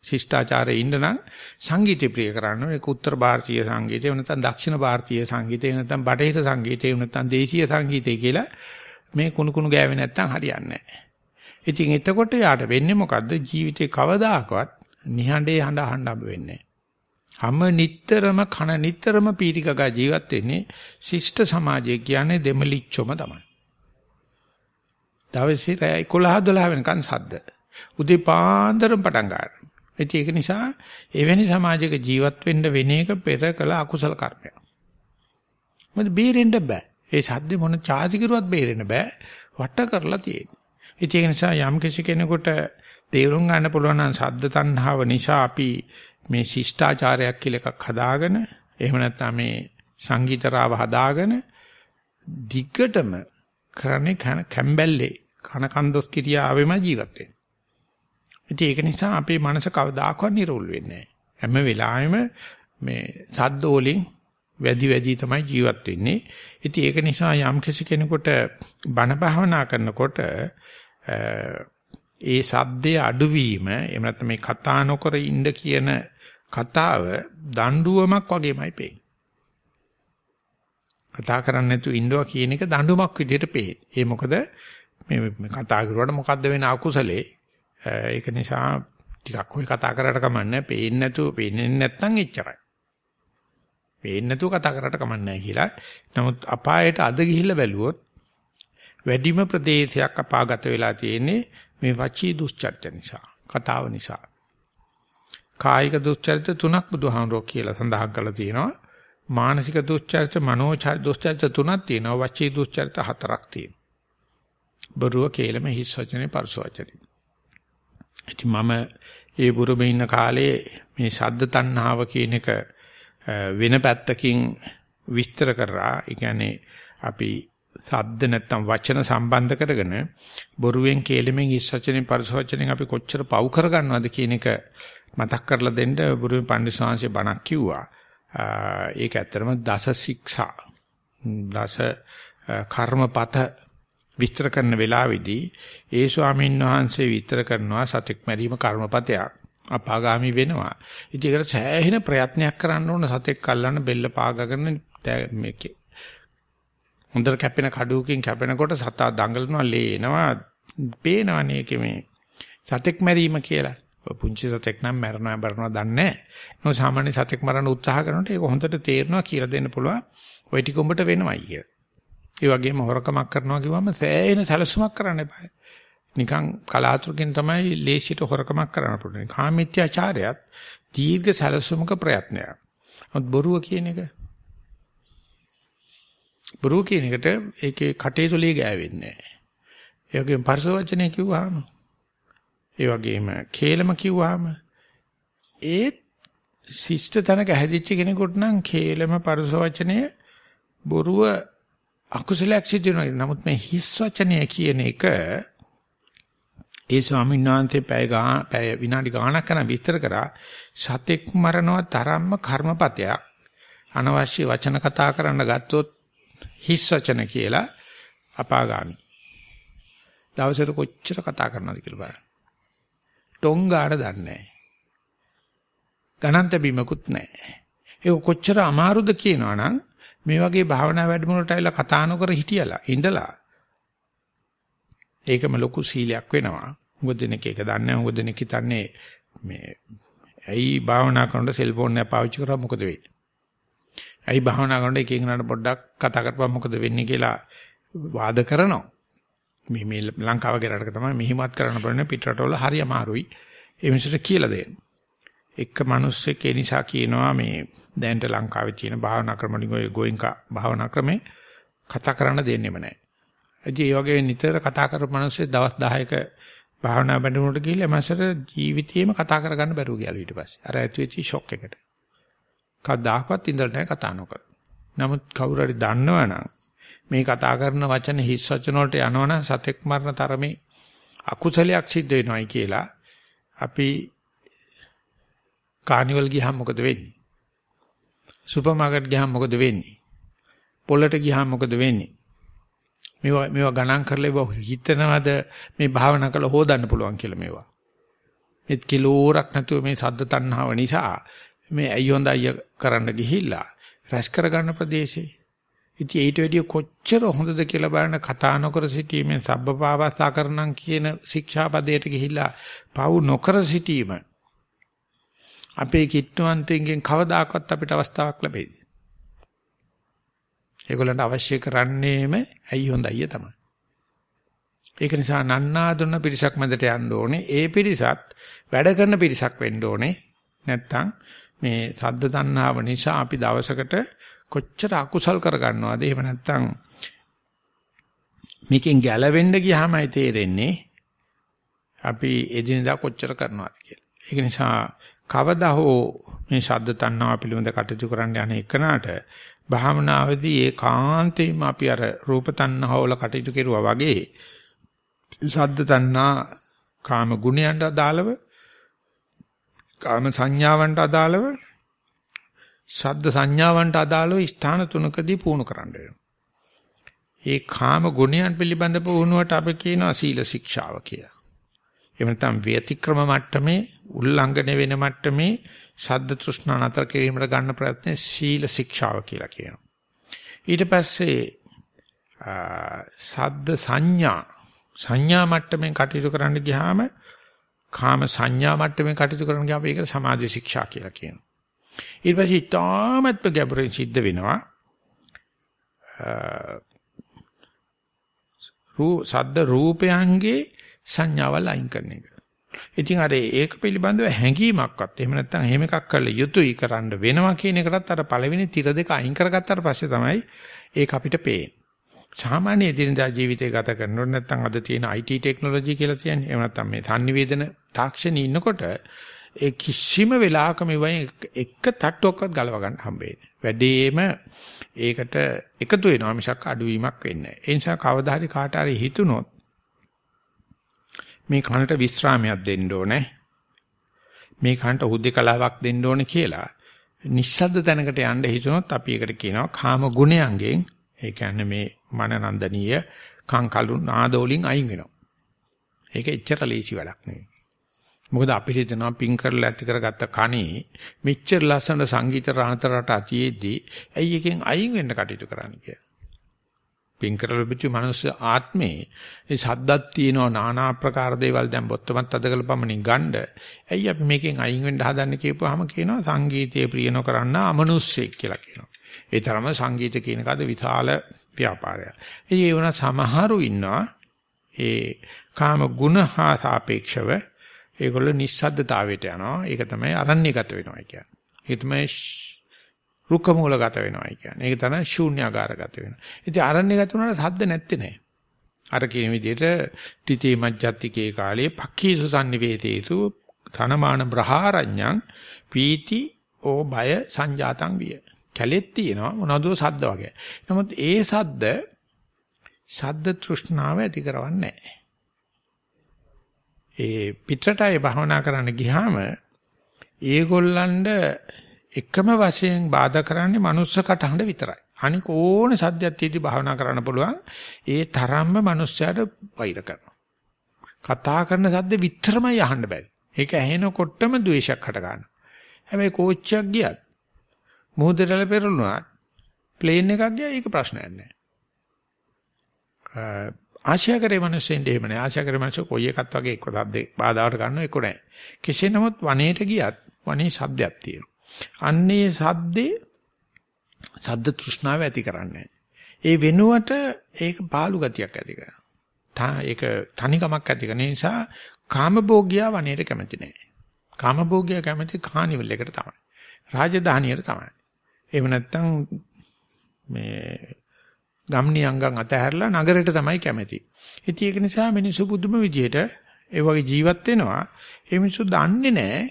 ශිෂ්ටාචාරයේ ඉන්න නම් සංගීතය ප්‍රිය කරන්න ඒක උත්තර ಭಾರತೀಯ සංගීතය නැත්නම් දක්ෂිණ ಭಾರತೀಯ සංගීතය නැත්නම් බටහිර සංගීතය නැත්නම් දේශීය සංගීතය කියලා මේ කුණු කුණු ගෑවේ නැත්නම් හරියන්නේ නැහැ. ඉතින් එතකොට යාට වෙන්නේ මොකද්ද ජීවිතේ කවදාකවත් නිහඬේ හඬ අහන්න වෙන්නේ හැම නිටතරම කන නිටතරම පීතිකක ජීවත් වෙන්නේ ශිෂ්ට සමාජය කියන්නේ දෙමලිච්චොම තමයි. දවසේ රැයි 11 12 වෙනකන් සද්ද. උදේ පාන්දරම පටන් ගන්නවා. ඒක නිසා එවැනි සමාජයක ජීවත් වෙන්න වෙන එක පෙර කළ අකුසල කර්මයක්. මොකද බේරෙන්න බෑ. ඒ සද්ද මොන චාති කරුවත් බේරෙන්න බෑ. වට කරලා තියෙන්නේ. ඒක නිසා යම් කිසි කෙනෙකුට තේරුම් ගන්න පුළුවන් නම් සද්ද තණ්හාව නිසා අපි මේ ශිෂ්ටාචාරයක් කියලා එකක් හදාගෙන එහෙම නැත්නම් මේ සංගීතරාව හදාගෙන දිගටම කරන්නේ කැම්බැල්ලේ කන කන්දොස් කිරියාවෙම ජීවත් වෙනවා. ඉතින් ඒක නිසා අපේ මනස කවදාකවත් නිරෝල් වෙන්නේ නැහැ. හැම වෙලාවෙම මේ සද්ද වලින් වැඩි වැඩි තමයි ජීවත් වෙන්නේ. ඉතින් ඒක නිසා යම් කෙනෙකුට බණ භාවනා කරනකොට ඒ සද්දේ අඩුවීම එහෙම නැත්නම් මේ කතා නොකර ඉන්න කියන කතාව දඬුවමක් වගේමයි පේන්නේ. කතා කරන්නේ නැතුව ඉන්නවා කියන එක දඬුවමක් විදිහට පේන්නේ. ඒ මොකද මේ කතා කරුවාට මොකද්ද වෙන අකුසලේ? ඒක නිසා ටිකක් ඔය කතා කරාට කමන්නේ පේන්නේ නැතුව පේන්නේ නැත්නම් එච්චරයි. පේන්නේ නැතුව කතා කරාට කමන්නේ කියලා. නමුත් අපායට අද ගිහිල්ලා බැලුවොත් වැඩිම ප්‍රදේශයක් අපාගත වෙලා තියෙන්නේ මේ වචී දුස්චර්ච නිසා, කතාව නිසා. කායික දුස්චර්ච තුනක් බුදුහාමුදුරුවෝ කියලා සඳහන් කරලා තියෙනවා. මානසික දුස්චර්ච, මනෝචර්ච දුස්චර්ච තුනක් තියෙනවා. වචී දුස්චර්ච හතරක් තියෙනවා. බරුව කේලම හිස් වචනේ පරස වචනේ. ඉතින් මම ඒ බුරුමේ ඉන්න කාලේ මේ ශබ්ද තණ්හාව කියන එක වෙන පැත්තකින් විස්තර කරා. ඒ කියන්නේ අපි සද්ද නැත්තම් වචන සම්බන්ධ කරගෙන බොරුවෙන් කේලෙමින් ඉස් වචනෙන් පරිස වචනෙන් අපි කොච්චර පව් කරගන්නවද කියන එක මතක් කරලා දෙන්න බුරුවෙන් පඬිස්සංශේ බණක් කිව්වා. ඒක ඇත්තටම දස ශික්ෂා දස කර්මපත විස්තර කරන වෙලාවේදී ඒ ස්වාමීන් වහන්සේ විස්තර කරනවා සතෙක් මැරීම කර්මපතයක් අපාගාමි වෙනවා. ඉතින් ඒකට සෑහෙන ප්‍රයත්නයක් කරන්න ඕන සතෙක් අල්ලන්න බෙල්ල පාගගෙන මේකේ හොඳට කැපෙන කඩුවකින් කැපෙනකොට සතා දඟලනවා ලේනවා පේනවනේ ඒකේ මේ සතෙක් මැරීම කියලා. පුංචි සතෙක් නම් මැරනවා මැරනවා දන්නේ නැහැ. සාමාන්‍ය සතෙක් මරන්න උත්සාහ කරනකොට ඒක හොඳට තේරෙනවා කියලා දෙන්න පුළුවන්. ওই ටික උඹට වෙනවයි කියලා. ඒ වගේම හොරකමක් කරනවා කිව්වම සෑහෙන සැලසුමක් කරන්න එපා. නිකන් කලාතුරකින් තමයි ලේසියට හොරකමක් කරන්න පුළුවන්. කාමීත්‍යාචාරයත් දීර්ඝ සැලසුමක ප්‍රයත්නයක්. මොකද බොරුව කියන එක බොරුව කියන එකට ඒකේ කටේ තොලේ ගෑවෙන්නේ නැහැ. ඒ වගේම පරස වචනේ කිව්වහම ඒ වගේම කේලම කිව්වහම ඒත් ශිෂ්ට තනක හැදිච්ච කෙනෙකුට නම් කේලම පරස වචනේ බොරුව අකුසලයක් සිදු වෙනවා. නමුත් මේ හිස් වචනය කියන එක ඒ ස්වාමීන් වහන්සේ පැය ගා පැය විනාඩි ගාණක් කරන විස්තර කරා සතෙක් මරනවා තරම්ම කර්මපතයක් අනවශ්‍ය වචන කතා කරන්න ගත්තොත් හිස් වචන කියලා අපාගාමි. දවසට කොච්චර කතා කරනවද කියලා බලන්න. ටොංගාඩ දන්නේ නැහැ. ගණන් තැබීමකුත් නැහැ. ඒක කොච්චර අමාරුද කියනවනම් මේ වගේ භාවනා වැඩමුළුවට ඇවිල්ලා කතා නොකර හිටියලා ඉඳලා ඒකම ලොකු සීලයක් වෙනවා. මොකද දෙනෙක් ඒක දන්නේ නැහැ. මොකද දෙනෙක් හිතන්නේ මේ ඇයි භාවනා කරනකොට සෙල්ෆෝන් එක පාවිච්චි කරා මොකද වෙන්නේ? ඇයි භාවනා කරනකොට එක එකනට පොඩ්ඩක් කතා කරපුවා මොකද වෙන්නේ කියලා වාද කරනවා. මේ මේ ලංකාව වගේ රටක තමයි මෙහිමත් කරන්න බෑ පිටරටවල හරි අමාරුයි. ඒ මිනිස්සුන්ට කියලා දෙන්න. එක මිනිස්සෙක් ඒ නිසා කියනවා මේ දැනට ලංකාවේ තියෙන භාවනා ක්‍රම වලින් ඔය ගෝයින්කා භාවනා ක්‍රමේ කතා කරන්න දෙන්නෙම නැහැ. ඉතින් ඒ වගේ නිතර කතා කරපු මිනිස්සු දවස් 10ක භාවනා බඳුනට ගිහිල්ලා මාසට ජීවිතේම කතා කරගන්න බැරුව ගියා ඊට පස්සේ. අර ඇති වෙච්ච ෂොක් එකට. කවදාකවත් ඉඳලා නැහැ කතා නොකර. නමුත් කවුරු හරි දන්නවනම් මේ කතා කරන වචන හිස් වචන වලට යනවනම් සතෙක් මරණ තරමේ අකුසලයක් සිද්ධ වෙනවයි කියලා අපි කානිවල් ගියහම මොකද වෙන්නේ? සුපර් මාකට් ගියහම මොකද වෙන්නේ? පොළට ගියහම මොකද වෙන්නේ? මේවා මේවා ගණන් කරලා ඉව හිතනවද මේ භාවනා කරලා හොදන්න පුළුවන් කියලා මේවා. මේ කිලෝරක් නැතුව මේ සද්ද තණ්හාව නිසා මේ ඇයි හොඳ අය කරන්න ගිහිල්ලා රැස් කරගන්න ප්‍රදේශේ ඉතින් ඊට වැඩිය කොච්චර හොඳද කියලා බලන කතා නොකර සිටීමෙන් සබ්බපාවස්සා කරනම් කියන ශික්ෂාපදයට ගිහිල්ලා පව් නොකර සිටීම අපේ කිට්ටුවන්තෙන්ගෙන් කවදාකවත් අපිට අවස්ථාවක් ලැබෙයිද? ඒගොල්ලන්ට අවශ්‍ය කරන්නේම ඇයි හොඳයි තමයි. ඒක නිසා නන්නාඳුන පිරිසක් මැදට යන්න ඕනේ. ඒ පිරිසත් වැඩ කරන පිරිසක් වෙන්න ඕනේ. නැත්තම් මේ සද්ද තණ්හාව නිසා අපි දවසකට කොච්චර අකුසල් කරගන්නවද? එහෙම නැත්තම් මේකෙන් ගැලවෙන්න ගියාමයි තේරෙන්නේ අපි එදිනදා කොච්චර කරනවද කියලා. ඒක නිසා කවදා හෝ මේ ශබ්ද තණ්හාව පිළිබඳ කටයුතු කරන්න යන එකනට භාවනාවේදී ඒකාන්තයෙන්ම අපි අර රූප තණ්හාව වල කටයුතු කෙරුවා වගේ ශබ්ද තණ්හා කාම ගුණයන්ට අදාළව කාම සංඥාවන්ට අදාළව ශබ්ද සංඥාවන්ට අදාළව ස්ථාන තුනකදී පුහුණු කරන්න වෙනවා. ඒ කාම ගුණයන් පිළිබඳ පුහුණුවට අපි කියනවා සීල ශික්ෂාව කියලා. එහෙම නැත්නම් ව්‍යතික්‍රම මට්ටමේ උල්ලංඝනය වෙන මට්ටමේ ශබ්ද තෘෂ්ණා නතර කිරීමට ගන්න ප්‍රයත්නේ සීල ශික්ෂාව කියලා කියනවා. ඊට පස්සේ ශබ්ද සංඥා සංඥා මට්ටමින් කටයුතු කරන්න ගියාම කාම සංඥා මට්ටමින් කටයුතු කරන්න ගියාම ඒකට සමාධි ශික්ෂා කියලා කියනවා. ඊට පස්සේ තාමත් ගැඹුරින් සිද්ධ වෙනවා. රූ සද්ද රූපයන්ගේ සංඥාවල් අයින් කරන එක. ඉතින් අර ඒක පිළිබඳව හැඟීමක්වත් එහෙම නැත්නම් එහෙම එකක් කළ යුතුයි කරන්න වෙනවා කියන එකටත් අර පළවෙනි තිර දෙක අයින් කරගත්තාට පස්සේ තමයි ඒක අපිට පේන්නේ. සාමාන්‍ය එදිනදා ජීවිතය ගත කරනකොට නැත්නම් අද තියෙන IT ටෙක්නොලොජි කියලා කියන්නේ එහෙම නැත්නම් මේ සංනිවේදන තාක්ෂණي ඉන්නකොට ඒ කිසිම වෙලාවක මෙවයි එක තට්ටුවක්වත් ගලව ගන්න හම්බෙන්නේ. වැඩිම ඒකට එකතු වෙනවා මිසක් අඩුවීමක් වෙන්නේ නැහැ. ඒ නිසා කවදා හරි කාට හරි හිතුනොත් මේ කනට විස්රාමයක් දෙන්න ඕනේ. මේ කනට හුදේකලාවක් දෙන්න ඕනේ කියලා නිස්සද්ද තැනකට යන්න හිතුනොත් අපි ඒකට කියනවා කාම ගුණයන්ගෙන් ඒ කියන්නේ මේ මනනන්දනීය කංකලු නාදෝලින් අයින් වෙනවා. ඒක එච්චර ලේසි වැඩක් නෙවෙයි. මොකද අපිට හිතනවා පින් කරලා ඇති කරගත්ත කණේ මෙච්චර ලස්සන සංගීත රාහතරට අතියේදී ඇයි එකෙන් අයින් වෙන්න කටයුතු කරන්න කියලා. පින් කරලා ලැබිච්ච මනුස්ස ආත්මේ ඒ සද්දක් තියෙනවා নানা ආකාර දේවල් දැන් බොත්තමත් අදකල පමණින් ගන්න. ඇයි අපි මේකෙන් අයින් වෙන්න හදන්නේ කියපුවාම කියනවා සංගීතය ප්‍රිය නොකරන අමනුස්සෙක් කියලා කියනවා. ඒ තරම සංගීත කියන කද විශාල ව්‍යාපාරයක්. ඒ වුණ සමහරු ඉන්නවා ඒ කාම ගුණ හා සාපේක්ෂව ඒගොල්ලෝ නිස්සද්දතාවයට යනවා. ඒක තමයි අරණ්‍යගත වෙනවා කියන්නේ. ඒක තමයි රුක්ක මූලගත වෙනවා කියන්නේ. ඒක තමයි ශූන්‍යාකාරගත වෙනවා. ඉතින් අරණ්‍යගත වුණාට සද්ද නැත්තේ නෑ. අර කියන විදිහට තිතේ මජ්ජත්තිකේ කාලේ පක්ඛීසු sannivේතේසු තනමාන බ්‍රහාරඤ්ඤං පීති ඕ බය සංජාතං විය. කැලෙත් තියෙනවා මොනවදෝ සද්ද වගේ. නමුත් ඒ සද්ද ශබ්ද තෘෂ්ණාව ඇති කරවන්නේ නැහැ. ඒ පිටරටයි භවනා කරන්න ගියාම ඒගොල්ලන්ට එකම වශයෙන් බාධා කරන්නේ මනුස්ස කටහඬ විතරයි. අනික ඕන සද්දයක් තියදී භවනා කරන්න පුළුවන්. ඒ තරම්ම මනුස්සයාට වෛර කරනවා. කතා කරන සද්ද විතරමයි අහන්න බැරි. ඒක ඇහෙනකොටම ද්වේෂයක් හට ගන්නවා. හැබැයි කෝච්චියක් ගියත් මුහුදටල පෙරළුණා ප්ලේන් එකක් ගියා ඒක ප්‍රශ්නයක් නෑ. ආශාකරේ මිනිස්සුන්ට එහෙම නෑ. ආශාකරේ මිනිස්සු කොයි එකත් වගේ එක්ක සද්දේ බාධාවට ගන්නව එක්ක නෑ. කෙසේ නමුත් වනයේට ගියත් වනේ සද්දයක් තියෙනවා. අන්නේ සද්දේ සද්ද තෘෂ්ණාව ඇති කරන්නේ. ඒ වෙනුවට ඒක පාළු ගතියක් ඇති කරනවා. ඒක තනිකමක් ඇති කරන නිසා කාමභෝගියා වනයේට කැමති නෑ. කාමභෝගියා කැමති කානිවල් එකට තමයි. රාජධානියට තමයි. එහෙම නැත්නම් මේ ගම්නි අංගම් අතහැරලා නගරයට තමයි කැමති. ඉතින් ඒක නිසා මිනිස්සු පුදුම විදියට ඒ වගේ ජීවත් වෙනවා. ඒ මිනිස්සු දන්නේ නැහැ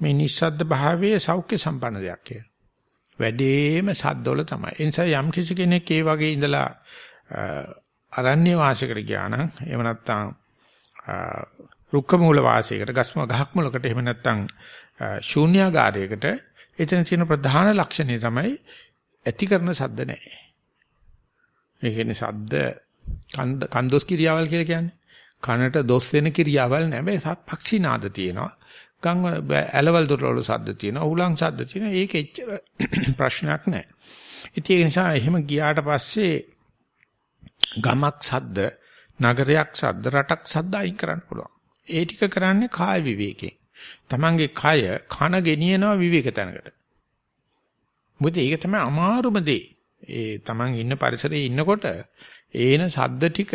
මේ නිස්සද්ද භාවයේ සෞඛ්‍ය සම්පන්න දෙයක් කියලා. වැඩේම සද්දවල තමයි. ඒ නිසා යම් කිසි කෙනෙක් ඒ වගේ ඉඳලා අරණ්‍ය වාසයකට ගියා නම් එහෙම නැත්නම් රුක්ක මූල වාසයකට ගස්ම ගහක් මුලකට එහෙම නැත්නම් ශූන්‍යාගාරයකට එතන තියෙන ප්‍රධාන ලක්ෂණය තමයි ඇති කරන සද්ද නැහැ. ඒ කියන්නේ සද්ද කන්දොස් කිරියාවල් කියලා කියන්නේ. කනට දොස් වෙන කිරියාවල් නැහැ. මේ පක්ෂී නාද තියෙනවා. ගම් ඇලවල් දොරවල සද්ද තියෙනවා. උලං සද්ද තියෙනවා. ඒක එච්චර (clears throat) ප්‍රශ්නයක් නැහැ. ඉතින් ඒ නිසා එහෙම ගියාට පස්සේ ගමක් සද්ද, නගරයක් සද්ද, රටක් සද්ද අයින් කරන්න පුළුවන්. ඒ ටික කරන්නේ කාය විවේකයෙන්. Tamange කය කන ගෙනියනවා විවේක තැනකට. මොකද ඒක තමයි අමාරුම දේ. ඒ Taman ඉන්න පරිසරයේ ඉන්නකොට ඒන සද්ද ටික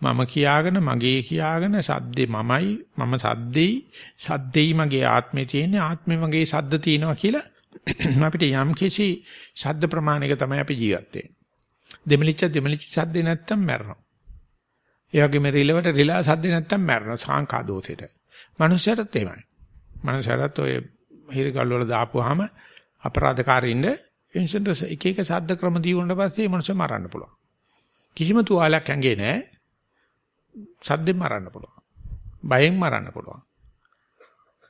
මම කියාගෙන මගේ කියාගෙන සද්දේ මමයි මම සද්දෙයි සද්දෙයි මගේ ආත්මේ තියෙන්නේ ආත්මේ මගේ සද්ද තියෙනවා කියලා (clears throat) අපිට යම් කිසි ශබ්ද ප්‍රමාණයක තමයි අපි ජීවත් වෙන්නේ. දෙමලිච්ච දෙමලිච්ච සද්දේ නැත්තම් මැරෙනවා. ඒ වගේම රිලවට රිලා සද්දේ නැත්තම් මැරෙනවා සංකා දෝෂෙට. මනුස්සයරත් එහෙමයි. මනුස්සයරත් ඔය හිරගල් වල දාපුවාම අපරාධකාරින්ද ඉන්සෙන්ට් එක එක සද්ද ක්‍රම දී වුණාට පස්සේ මනුස්සය මරන්න පුළුවන්. කිසිම තුවාලයක් ඇඟේ නැහැ. සද්දෙන් මරන්න පුළුවන්. බයෙන් මරන්න පුළුවන්.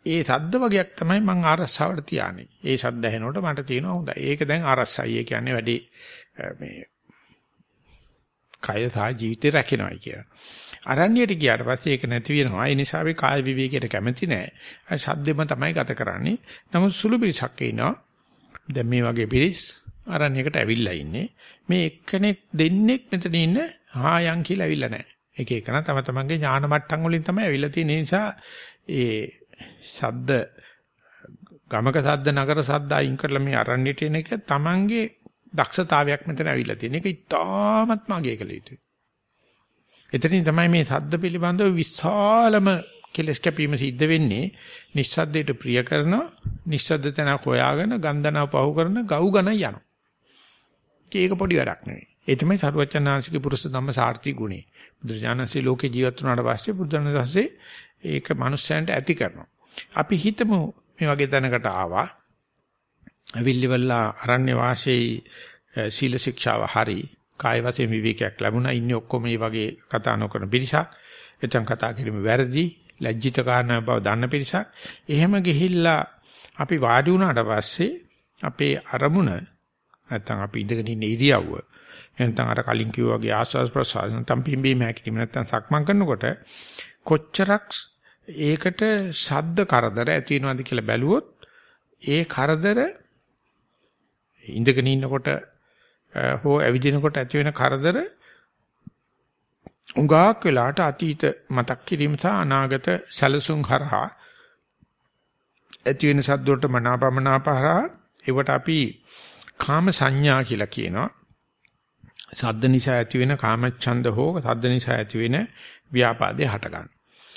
ඒ සද්ද වගේක් තමයි මම ආරස්සාවට තියාන්නේ. ඒ සද්ද ඇහෙනකොට මට තියෙනවා හොඳයි. ඒක දැන් ආරස්සයි. ඒ කියන්නේ වැඩි මේ කය සහ ජීවිතේ රැකෙනවායි කියලා. අරණ්‍යයට ගියාට පස්සේ ඒක නැති වෙනවා. ඒ නිසා අපි කාය විවේකයට කැමති නැහැ. ඒ සද්දෙම තමයි ගත කරන්නේ. නමුත් සුළු පිරිසක් ඉන්නවා. දැන් මේ වගේ පිරිස් අරණ්‍යයකට ඇවිල්ලා ඉන්නේ. මේ එක්කෙනෙක් දෙන්නෙක් මෙතන ඉන්න හායන් කියලා ඇවිල්ලා නැහැ. එක එකන තම තමන්ගේ ඥාන මට්ටම් වලින් තමයි ඇවිල්ලා තියෙන නිසා ඒ ශබ්ද ගමක ශබ්ද නගර ශබ්ද අයින් කරලා මේ අරණ්‍යට එන එක තමන්ගේ දක්ෂතාවයක් මෙතන ඇවිල්ලා තියෙන එක ඉතාමත්ම අගය කළ යුතුයි. එතනින් තමයි මේ ශබ්ද පිළිබඳව විශාලම කෙලස් කැපීම සිද්ධ වෙන්නේ නිස්සද්දයට ප්‍රිය කරන නිස්සද්ද තැන හොයාගෙන ගන්ධනා පහු කරන ගව් ගණ යනවා. ඒක පොඩි වැඩක් නෙවෙයි. ඒ තමයි සරුවචනාංශික පුරුෂ ධම්ම සාර්ථි ගුණේ. බුදුජානසී ලෝකේ ජීවත් වුණාට පස්සේ බුදුරණදහසේ ඒක මනුස්සයන්ට ඇති කරනවා. අපි හිතමු මේ වගේ තැනකට ආවා. අවිල්ලිවල්ලා අරණ්‍ය වාසයේ සීල ශික්ෂාව හරි කාය වශයෙන් විවේකයක් ලැබුණා. ඉන්නේ ඔක්කොම මේ වගේ කතා නොකරන පිරිසක්. එතන කතා කිරීම වැරදි, ලැජ්ජිත කාරණා බව දන්න පිරිසක්. එහෙම ගිහිල්ලා අපි වාඩි වුණාට පස්සේ අපේ අරමුණ නැත්තම් අපි ඉඳගෙන ඉන්න ඉරියව්ව නැත්නම් අර කලින් කිව්වා වගේ ආස්වාස් ප්‍රසවාස නැත්නම් පිම්බීම හැකිලිම නැත්නම් සක්මන් කරනකොට කොච්චරක් ඒකට ශබ්ද කරදර ඇති වෙනවද කියලා බැලුවොත් ඒ කරදර ඉඳගෙන ඉන්නකොට හෝ ඇවිදිනකොට ඇති වෙන කරදර උඟාක් වෙලාට අතීත මතක් කිරීම සහ අනාගත සැලසුම් හරහා ඇති වෙන සද්දවලට මනාපමනාපහරහා ඒවට අපි කාම සංඥා කියලා කියනවා. සද්ද නිසා ඇති වෙන කාමච්ඡන්ද හෝ සද්ද නිසා ඇති වෙන ව්‍යාපාදේ හට ගන්න.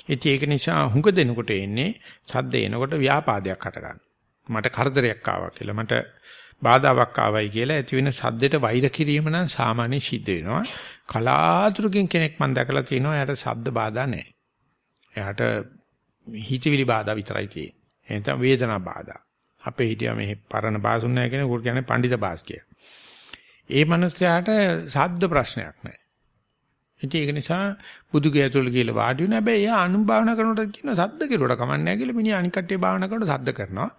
ඉතින් ඒක නිසා හුඟ දෙනකොට එන්නේ සද්ද එනකොට ව්‍යාපාදයක් හට ගන්න. මට කරදරයක් ආවා කියලා මට බාධාවක් ආවයි කියලා ඇති වෙන සද්දෙට වෛර කිරීම නම් සාමාන්‍ය සිද්ධ වෙනවා. කලාතුරකින් කෙනෙක් මම දැකලා තියෙනවා එයාට සද්ද බාධා නැහැ. එයාට හිතවිලි බාධා විතරයි තියෙන්නේ. එහෙනම් වේදනා බාධා. අපේ හිටියා මේ පරණ බාසුන් නැහැ කියන උගුරු කියන්නේ පඬිත බාස් කිය. ඒ මනුස්සයාට සද්ද ප්‍රශ්නයක් නැහැ. ඉතින් ඒක නිසා බුදුගේ ඇතුළට ගිහලා වාඩි වෙන හැබැයි එයා අනුභවනා කරනකොට කියන සද්ද කෙරුවට කමක් නැහැ කියලා මිනිහා අනික් කට්ටිය භාවනා කරනකොට සද්ද කරනවා.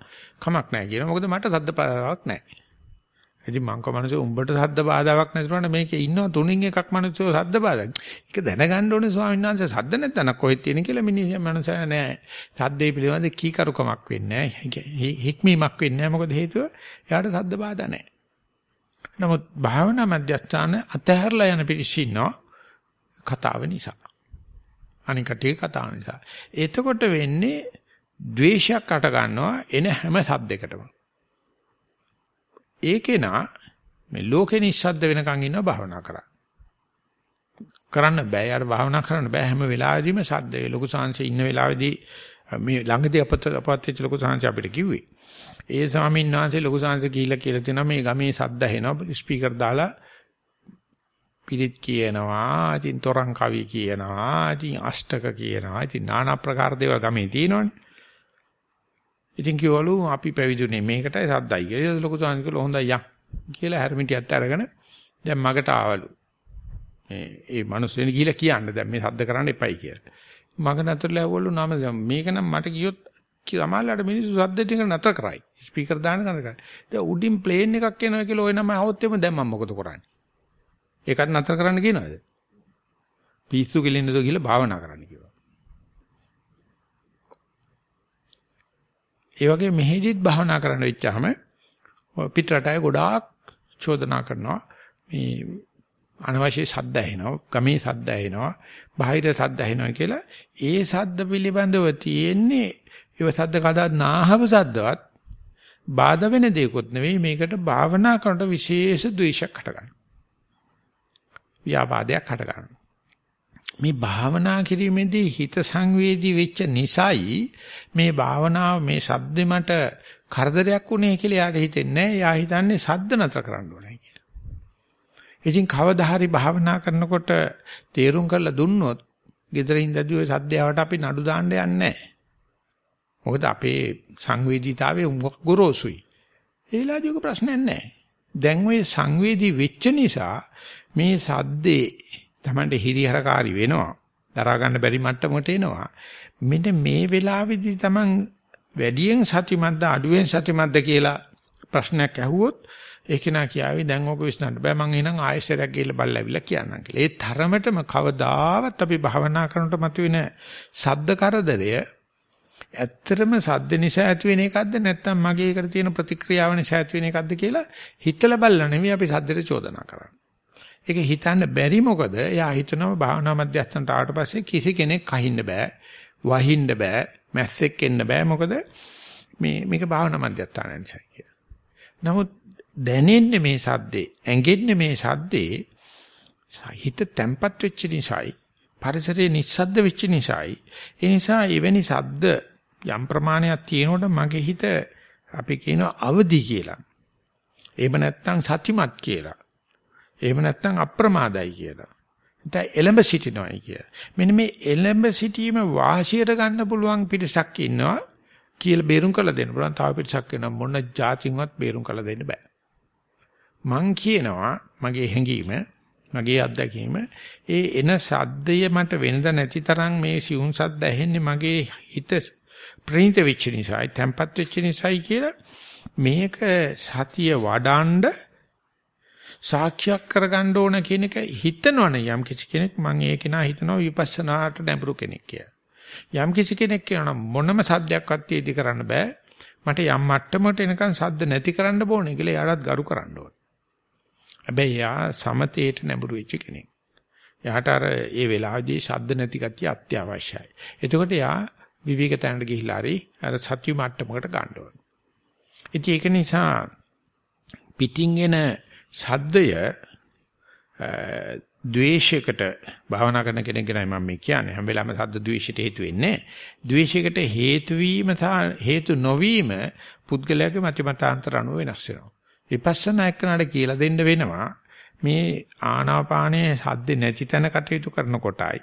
කමක් නැහැ කියලා. මොකද මට සද්ද බාධාවක් නැහැ. ඉතින් මං කමනසේ උඹට සද්ද බාධාවක් නැතුනට මේකේ ඉන්නවා තුනින් එකක් මිනිස්සු සද්ද බාධා. ඒක දැනගන්න ඕනේ ස්වාමීන් වහන්සේ සද්ද නැත්නම් කොහෙද තියෙන කියලා මිනිහා මනස නැහැ සද්දේ පිළිබඳ කීකරුකමක් වෙන්නේ නැහැ හික්මීමක් වෙන්නේ නැහැ මොකද හේතුව එයාට සද්ද බාධා නැහැ නමුත් භාවනා මධ්‍යස්ථාන අතහැරලා යන පිරිස ඉන්නවා. කතාව නිසා. අනිකට කතාව නිසා. එතකොට වෙන්නේ ද්වේෂයක් අට ගන්නවා එන හැම සද්දයකටම. ඒකේනා මේ ලෝකේ නිස්සද්ද වෙනකන් ඉන්නව භාවනා කරා. කරන්න බෑ. යාර භාවනා කරන්න බෑ හැම වෙලාවෙදීම සද්දේ ලොකු සංහසේ ඉන්න වෙලාවේදී මේ ළඟදී අපත් අපත්ච්ච ලොකු සංහසේ අපිට කිව්වේ. ඒ ස්වාමීන් වහන්සේ ලොකු සංහසේ කියලා කියලා තියෙනවා මේ ගමේ සද්ද ඇහෙනවා ස්පීකර් දාලා පිරිත් කියනවා, ඉතින් තොරන් කවි කියනවා, ඉතින් අෂ්ටක කියනවා, ඉතින් নানা ප්‍රකාර දේවල් ගමේ තියෙනවනේ. ඉතින් කිව්වලු අපි පැවිදුනේ මේකටයි සද්දයි කියලා. ලොකු සාංශ කිව්ල හොඳයි යක් කියලා හැරමිටියත් අරගෙන දැන් මගට ආවලු. මේ ඒ මිනිස්සුන් ගිහිලා කියන්න දැන් මේ සද්ද කරන්න එපයි කියලා. මග නතරලා ඇව්වලු නම මේක නම් මට ගියොත් සමහරවිට මිනිස්සු සද්ද ටික නතර කරයි. ස්පීකර් දාන ගන්න කරයි. දැන් උඩින් ප්ලේන් එකක් එනවා කියලා ඔය නම આવොත් එමු දැන් මම මොකද කරන්නේ? ඒකත් නතර කරන්න කියනවාද? පිස්සු කෙලින්නද කියලා භාවනා කරන්න කිව්වා. ඒ වගේ මෙහෙදිත් භාවනා කරන්න වෙච්චාම පිට රටේ ගොඩාක් චෝදනා කරනවා මේ අනවශ්‍ය සද්ද ඇහෙනවා ගමේ සද්ද ඇහෙනවා බාහිර සද්ද ඇහෙනවා කියලා ඒ සද්ද පිළිබඳව තියෙන්නේ ඒව සද්ද කදාත් නාහව සද්දවත් බාධා වෙන දෙයක්වත් නෙවෙයි මේකට භාවනා කරනට විශේෂ ද්වේෂයක් හට ගන්නවා ව්‍යාපාදයක් හට ගන්නවා මේ භාවනා කිරීමේදී හිත සංවේදී වෙච්ච නිසායි මේ භාවනාව මේ සද්දෙ මට කරදරයක් උනේ කියලා යාට හිතෙන්නේ නැහැ. යා හිතන්නේ සද්ද නතර කරන්න ඕනේ කියලා. ඉතින් කවදා හරි භාවනා කරනකොට තේරුම් කරලා දුන්නොත් gederin දදී ඔය සද්දයාවට අපි නඩු දාන්න යන්නේ නැහැ. මොකද අපේ සංවේදීතාවය ගොරෝසුයි. ඒලාදීක ප්‍රශ්නයක් නැහැ. දැන් ඔය සංවේදී වෙච්ච නිසා මේ සද්දේ Tamande හිරිහරකාරී වෙනවා. දරා ගන්න බැරි මට්ටමකට එනවා. මෙන්න මේ වෙලාවේදී Taman වැඩියෙන් සතිමත්ද අඩුවෙන් සතිමත්ද කියලා ප්‍රශ්නයක් ඇහුවොත් ඒක නා කියාවි දැන් ඕක විශ්නන්න බෑ මං එහෙනම් ආයෙසරයක් ගිහලා බලලාවිලා කියන්නම් කියලා. ඒ තරමටම කවදාවත් අපි භවනා කරනකොට මතුවෙන සද්ද කරදරය ඇත්තටම සද්ද නිසා ඇති වෙන එකක්ද නැත්නම් මගේ එකට තියෙන ප්‍රතික්‍රියාව නිසා ඇති වෙන එකක්ද කියලා හිතලා බලලා නෙවෙයි අපි සද්දට චෝදනා කරන්නේ. ඒක හිතන්න බැරි මොකද? එයා හිතනවා භාවනා මධ්‍යස්ථානට ආවට පස්සේ කිසි කෙනෙක් කහින්න බෑ, වහින්න බෑ, මැස්සෙක් එන්න බෑ. මොකද මේ මේක භාවනා මධ්‍යස්ථාන නිසා කියලා. නමුත් දැනෙන්නේ මේ සද්දේ, ඇඟෙන්නේ මේ සද්දේ හිත තැම්පත් වෙච්ච නිසායි, පරිසරයේ නිස්සද්ද වෙච්ච නිසායි. ඒ නිසා එවැනි සද්ද යම් ප්‍රමාණයක් තියෙනකොට මගේ හිත අපි කියනවා අවදි කියලා. එහෙම නැත්නම් සතිමත් කියලා. එහෙම නැත්නම් අප්‍රමාදයි කියලා. නැත්නම් එලඹ සිටිනවයි කියලා. මෙන්න මේ එලඹ සිටීම වාසියට ගන්න පුළුවන් පිටසක් ඉන්නවා කියලා බේරුම් කරලා දෙන්න පුළුවන්. තව පිටසක් වෙන මොන જાතින්වත් බේරුම් කරලා දෙන්න බෑ. මං කියනවා මගේ හැඟීම මගේ අත්දැකීම ඒ එන සද්දය මට වෙනද නැති තරම් මේ සිවුන් සද්ද ඇහෙන්නේ මගේ හිත ප්‍රණීත වෙච්ච නිසායි tempat වෙච්ච නිසායි කියලා මේක සතිය වඩාන්න සාක්ෂියක් කරගන්න ඕන කියන එක හිතනවනේ යම් කිසි කෙනෙක් මම ඒක නා හිතනවා විපස්සනාට නැඹුරු කෙනෙක් කියලා. යම් කිසි කෙනෙක් කියනවා මොනම සද්දයක්වත් තියදී කරන්න බෑ. මට යම් මට්ටමකට එනකන් සද්ද නැති කරන්න ඕනේ කියලා එයාටත් ගරු කරන්න ඕනේ. හැබැයි යා සමතේට නැඹුරු වෙච්ච කෙනෙක්. එයාට අර ඒ වෙලාවේදී ශබ්ද නැති ගතිය අත්‍යවශ්‍යයි. එතකොට යා විවේක තැනට ගිහිල්ලා හරි අර සත්‍ය මට්ටමකට ගන්න ඕන. ඉතින් ඒක නිසා පිටින් එන සද්දය ද්වේෂයකට භාවනා කරන කෙනෙක් ගැනයි මම මේ කියන්නේ. හැම වෙලාවෙම සද්ද ද්වේෂයට හේතු වෙන්නේ. ද්වේෂයකට හේතු වීම සහ හේතු නොවීම පුද්ගලයාගේ මතිමතාන්තර අනුව වෙනස් වෙනවා. විපස්සනා එක්කනට කියලා දෙන්න වෙනවා. මේ ආනාපානයේ සද්ද නැති තැන කටයුතු කරනකොටයි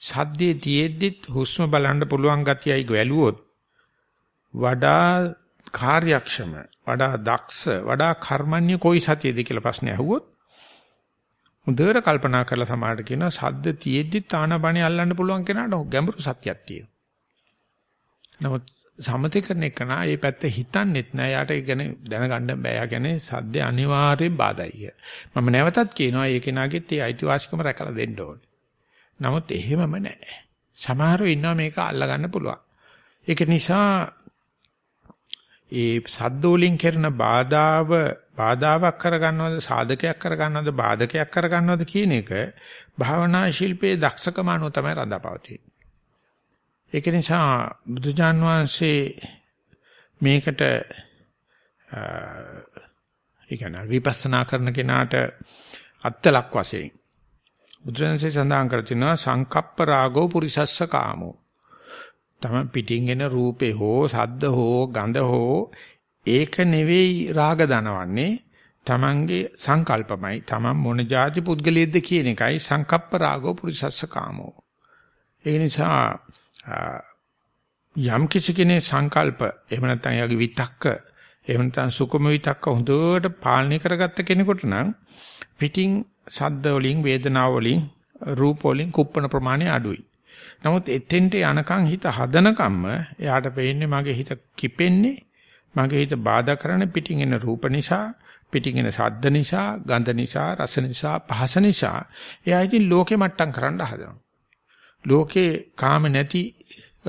සද්දේ තියෙද්දිත් හුස්ම බලන්න පුළුවන් ගතියයි වැළුවොත් වඩා කාර්යක්ෂම වඩා දක්ෂ වඩා කර්මන්‍ය කොයි සතියේද කියලා ප්‍රශ්නය අහුවොත් හොඳට කල්පනා කරලා සමාහට කියනවා සද්ද තියෙද්දි තානබණේ අල්ලන්න පුළුවන් කෙනාට ගැඹුරු සත්‍යයක් තියෙනවා. නමුත් සමතේ කරන එක නා මේ පැත්ත හිතන්නෙත් නෑ. යාට ඒ ගැන දැනගන්න බෑ. යා කියන්නේ සද්ද අනිවාර්යෙන් බාධායි. මම නැවතත් කියනවා ඒ කෙනාගෙත් ඒ අයිතිවාසිකම රැකලා දෙන්න ඕනේ. නමුත් එහෙමම නෑ. සමහරව ඉන්නවා මේක අල්ලගන්න පුළුවන්. ඒක නිසා ඒ සද්ද වලින් කරන බාධාව බාධාවක් කරගන්නවද සාධකයක් කරගන්නවද බාධකයක් කරගන්නවද කියන එක භාවනා ශිල්පයේ දක්ෂකම අනුව තමයි රඳාපවතින්නේ. ඒක නිසා බුදුජාන් වහන්සේ මේකට ඒ කියන්නේ විපස්සනා කරන කෙනාට අත්තලක් වශයෙන් බුදුරජාණන්සේ සඳහන් කර තිනවා සංකප්ප රාගෝ පුරිසස්ස කාමෝ තම පිටින් එන රූපේ හෝ සද්ද හෝ ගඳ හෝ ඒක නෙවෙයි රාග දනවන්නේ. තමන්ගේ සංකල්පමයි. තමන් මොන જાති පුද්ගලයේද කියන එකයි සංකප්ප රාගෝ පුරිසස්ස කාමෝ. ඒ නිසා යම් කිසි කෙනේ සංකල්ප එහෙම නැත්නම් එයාගේ විතක්ක එහෙම නැත්නම් සුකුම විතක්ක හොඳට පාලනය කරගත්ත කෙනෙකුට නම් පිටින් සද්ද වලින් වේදනාව වලින් රූප වලින් කුප්පන ප්‍රමාණය අඩුයි. නමුත් එතෙන්ට යනකම් හිත හදනකම්ම එයාට පේන්නේ මගේ හිත කිපෙන්නේ මගේ හිත බාධා කරන පිටින් එන රූප නිසා පිටින් එන ශබ්ද නිසා ගන්ධ නිසා රස නිසා පහස නිසා එයා ඉතින් ලෝකෙ මට්ටම් කරන්න හදනවා. ලෝකේ කාම නැති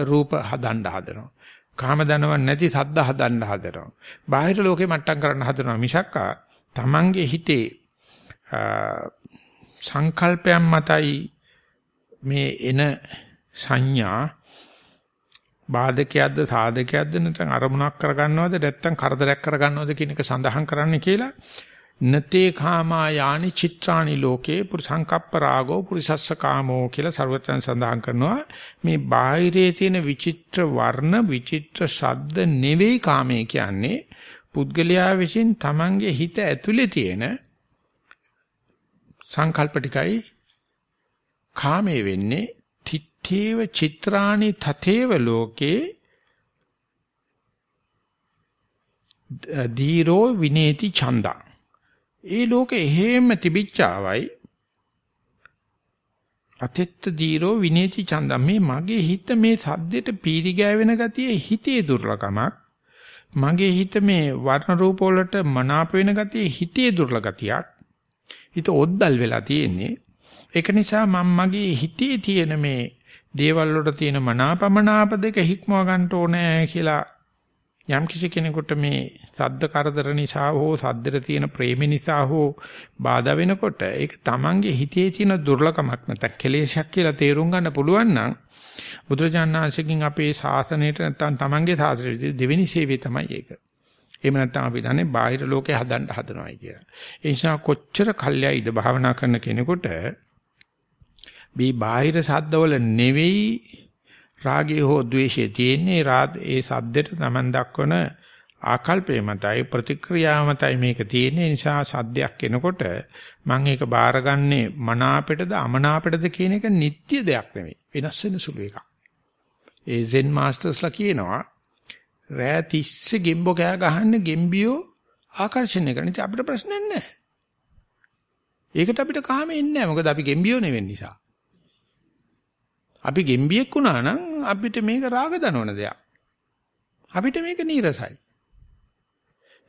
රූප හදන්න හදනවා. කාම දනවන් නැති සද්ද හදන්න හදනවා. බාහිර ලෝකේ මට්ටම් කරන්න හදනවා මිසක්කා Tamange හිතේ සංකල්පයන් මතයි මේ එන සංඥා බාධකයක්ද සාධකයක්ද නැත්නම් අරමුණක් කරගන්නවද නැත්නම් කරදරයක් කරගන්නවද කියන එක සඳහන් කරන්න කියලා නතේ කාමා යානි චිත්‍රානි ලෝකේ පුරිසංකප්ප රාගෝ පුරිසස්ස කාමෝ කියලා ਸਰවචන් සඳහන් කරනවා. මේ බාහිරයේ තියෙන විචිත්‍ර වර්ණ විචිත්‍ර ශබ්ද නෙවෙයි කාමයේ කියන්නේ. පුද්ගලයා විසින් Tamange හිත ඇතුලේ තියෙන සංකල්ප ටිකයි කාමයේ වෙන්නේ තිත්තේව චිත්‍රානි තතේව ලෝකේ දීරෝ විනේති ඡන්දං. ඒ ලෝකේ හේම තිබිච්චාවයි අතෙත්ත දීරෝ විනේති ඡන්දං. මේ මගේ හිත මේ සද්දෙට පීරි ගෑවෙන ගතිය හිතේ දුර්ලකමක් මගේ හිත මේ වර්ණ රූප වලට මනාප වෙන ගතිය හිතේ දුර්ලක ගතියක් හිත ඔද්දල් වෙලා තියෙන්නේ. ඒක නිසා මම මගේ හිතේ තියෙන මේ දේවල් වලට තියෙන මනාපමනාප දෙක හික්මව ගන්න ඕනේ කියලා යම් කිසි කෙනෙකුට මේ සද්ද කරදර නිසා හෝ සද්දට තියෙන ප්‍රේම නිසා හෝ බාධා වෙනකොට ඒක තමන්ගේ හිතේ තියෙන දුර්ලකමක් නැත්නම් කෙලෙසක් කියලා තේරුම් ගන්න පුළුවන් නම් බුදුරජාණන් වහන්සේකින් අපේ ශාසනයට නැත්නම් තමන්ගේ ශාසනයේ දෙවෙනි සේවය තමයි ඒක. එහෙම නැත්නම් අපි දන්නේ බාහිර ලෝකේ හදන්න හදනවායි කියලා. ඒ නිසා කොච්චර කල්යයිද භාවනා කරන කෙනෙකුට මේ බාහිර සද්දවල නෙවෙයි රාගය හෝ ද්වේෂය තියෙන්නේ රාග ඒ සද්දෙට Taman දක්වන ආකල්පේ මතයි ප්‍රතික්‍රියාව මතයි මේක තියෙන්නේ නිසා සද්දයක් එනකොට මම ඒක බාරගන්නේ මනාපෙටද අමනාපෙටද කියන එක නිත්‍ය දෙයක් නෙවෙයි වෙනස් වෙන සුළු එකක්. ඒ සෙන් මාස්ටර්ස්ලා කියනවා රෑ 30 ගෙම්බෝ කෑ ගහන්න ගෙම්බියෝ ආකර්ෂණය කරන ඉතින් අපිට ප්‍රශ්නයක් නැහැ. ඒකට අපිට කාමේ ඉන්නේ නැහැ. මොකද අපි ගෙම්බියෝ නෙවෙන්න නිසා. අපි ගෙම්බියෙක් වුණා නම් අපිට මේක රාග දනවන දෙයක්. අපිට මේක නීරසයි.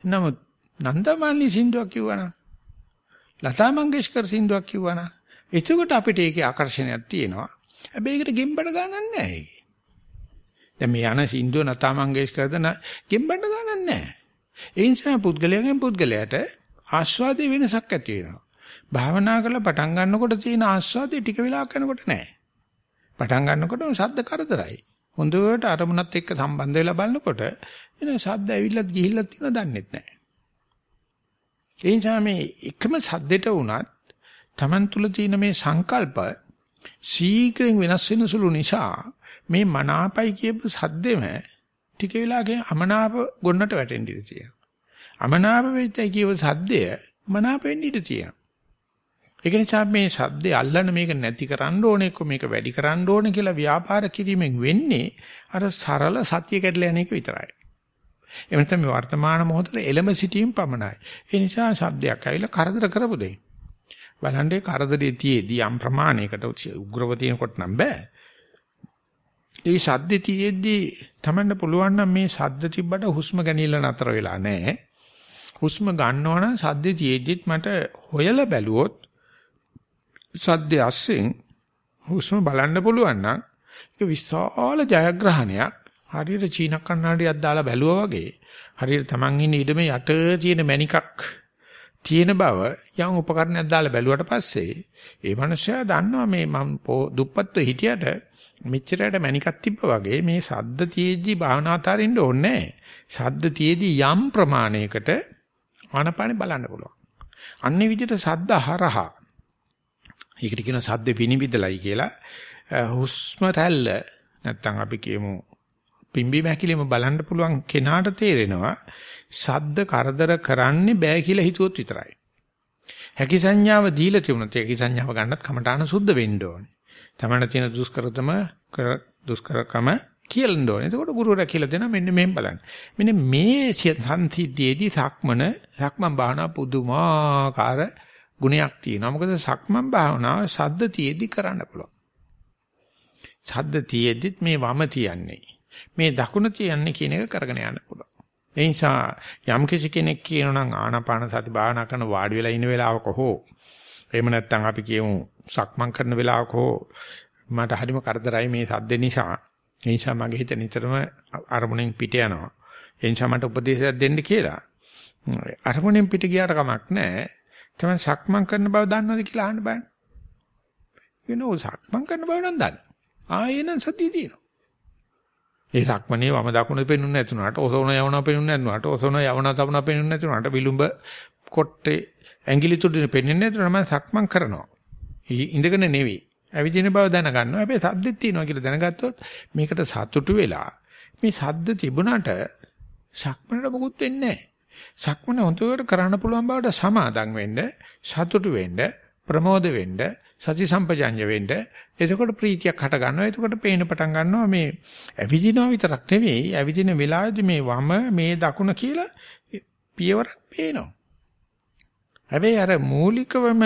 නමුත් නන්දමාලි සින්දුවක් කිව්වනම් ලතා මංගেশකර් සින්දුවක් කිව්වනම් එතකොට අපිට ඒකේ ආකර්ෂණයක් තියෙනවා. හැබැයි ඒකට ගෙම්බඩ ගන්නන්නේ නැහැ. දැන් මේ යන සින්දුව නතා මංගেশකරද ගෙම්බන්න ගන්නක් නැහැ. ඒ නිසා පුද්ගලයාගෙන් පුද්ගලයාට ආස්වාදයේ වෙනසක් ඇති වෙනවා. භාවනා කරලා පටන් ගන්නකොට තියෙන ආස්වාදේ ටික වෙලාවක් යනකොට නැහැ. පටන් ගන්නකොටම ශබ්ද කරදරයි. හොඳට අරමුණත් එක්ක සම්බන්ධ වෙලා බලනකොට එන ශබ්ද ඇවිල්ලත් ගිහිල්ලත් තියෙනව දන්නෙත් නැහැ. ඒ නිසා මේ එකම සද්දෙට වුණත් Taman තුල තියෙන මේ සංකල්ප ශීඝ්‍රයෙන් වෙනස් වෙන සුළු නිසා මේ මනාපයි කියපු සද්දෙම ටික වෙලාවකින් අමනාප ගොන්නට වැටෙන්න ඉඩ තියෙනවා. අමනාප වෙච්චයි කියපු සද්දය මනාප වෙන්න ඉඩ තියෙනවා. ඒක නිසා මේ සද්දේ අල්ලන්න මේක නැති කරන්න ඕනේ කො මේක වැඩි කරන්න ඕනේ කියලා ව්‍යාපාර කිරීමෙන් වෙන්නේ අර සරල සත්‍ය කැඩලා යන එක විතරයි. එහෙම නැත්නම් මේ වර්තමාන මොහොතේ එළඹ සිටීම පමණයි. ඒ නිසා සද්දයක් ඇවිල්ලා කරදර කරපු දෙයි. බලන්නේ කරදරේ තියේදී යම් ප්‍රමාණයකට උග්‍රව තියෙනකොට නම් බෑ. ඒ සද්දේ තියේදී තමන්න පුළුවන් නම් මේ සද්ද තිබ්බට හුස්ම ගැනීම නතර වෙලා නැහැ. හුස්ම ගන්නවා නම් සද්දේ තියේදීත් මට හොයලා බැලුවොත් සද්දේ අස්සෙන් හුස්ම බලන්න පුළුවන් නම් ඒක විශාල ජයග්‍රහණයක්. හරියට චීන කන්නඩියක් දාලා බැලුවා වගේ හරියට Taman ඉන්න ඉඩමේ යට තියෙන මණිකක් තියෙන බව යම් උපකරණයක් දාලා බැලුවට පස්සේ ඒ මනුස්සයා දන්නවා මේ මම දුප්පත්ව හිටියට මෙච්චරට මණිකක් තිබ්බා වගේ මේ සද්ද තියේදී භාවනාතරින්න ඕනේ සද්ද තියේදී යම් ප්‍රමාණයකට ආනපානෙ බලන්න පුළුවන්. අන්නේ විදිහට සද්ද හරහා ඒකට කියන සද්ද විනිවිදලයි කියලා හුස්ම රැල්ල නැත්තම් අපි කියමු පිම්බි මැකිලිම බලන්න පුළුවන් කෙනාට තේරෙනවා සද්ද කරදර කරන්නේ බෑ කියලා හිතුවොත් විතරයි. හැකි සංඥාව දීලා තිබුණත් හැකි සංඥාව ගන්නත් කමඨාන සුද්ධ වෙන්න ඕනේ. තමන්න තියෙන දුෂ්කරතම දුෂ්කරකම කියන්න ඕනේ. එතකොට ගුරුවරයා කියලා දෙනවා මෙන්න මෙහෙම බලන්න. මෙන්න මේ සංසිද්ධියේදී සක්මන සක්මන් භාවනා පුදුමාකාර ගුණයක් තියෙනවා. මොකද සක්මන් භාවනාව සද්ද තියේදී කරන්න පුළුවන්. සද්ද තියේදීත් මේ වම තියන්නේ. මේ දකුණ තියන්නේ කියන එක කරගෙන යන්න පුළුවන්. ඒ නිසා යම් කිසි කෙනෙක් කියනවා නම් ආනාපාන සති භාවනා කරන වාඩි වෙලා ඉන්න වෙලාවක හෝ එහෙම නැත්නම් අපි කියමු සක්මන් කරන වෙලාවක හෝ මට හරිම කරදරයි මේ සද්ද නිසා. ඒ නිසා මගේ හිත නිතරම අරමුණෙන් පිට යනවා. ඒ නිසා මට උපදේශයක් දෙන්න කියලා. අරමුණෙන් පිට ගියාට කමක් නැහැ. තමයි සක්මන් කරන බව දන්නවද කියලා අහන්න බෑ. වෙනෝ සක්මන් කරන බව නම් දන්න. ආයෙනම් සතිය තියෙනවා. ඒ සක්මනේ වම දකුණ පෙන්නුනේ නැතුණාට ඔසවන යවන පෙන්නුනේ නැතුණාට ඔසවන යවන තවන පෙන්නුනේ නැතුණාට විලුඹ කොට්ටේ ඇඟිලි තුඩේ පෙන්න්නේ නැතුණා මම සක්මන් කරනවා. ඉඳගෙන නෙවෙයි. ඇවිදින බව දැනගන්නවා. හැබැයි සද්දෙත් තියෙනවා කියලා දැනගත්තොත් මේකට සතුටු වෙලා මේ සද්ද තිබුණාට සක්මනට මොකුත් වෙන්නේ නැහැ. සක්මන හොඳට කරන්න පුළුවන් බවට සමාදම් වෙන්න, සතුටු වෙන්න, ප්‍රමෝද වෙන්න, සති සම්පජඤ්ඤ වෙන්න. එතකොට ප්‍රීතියක් හට ගන්නවා. එතකොට පේන පටන් ගන්නවා මේ ඇවිදිනවා විතරක් නෙවෙයි, ඇවිදින වෙලාවේදී මේ වම, මේ දකුණ කියලා පියවරක් පේනවා. හැබැයි අර මූලිකවම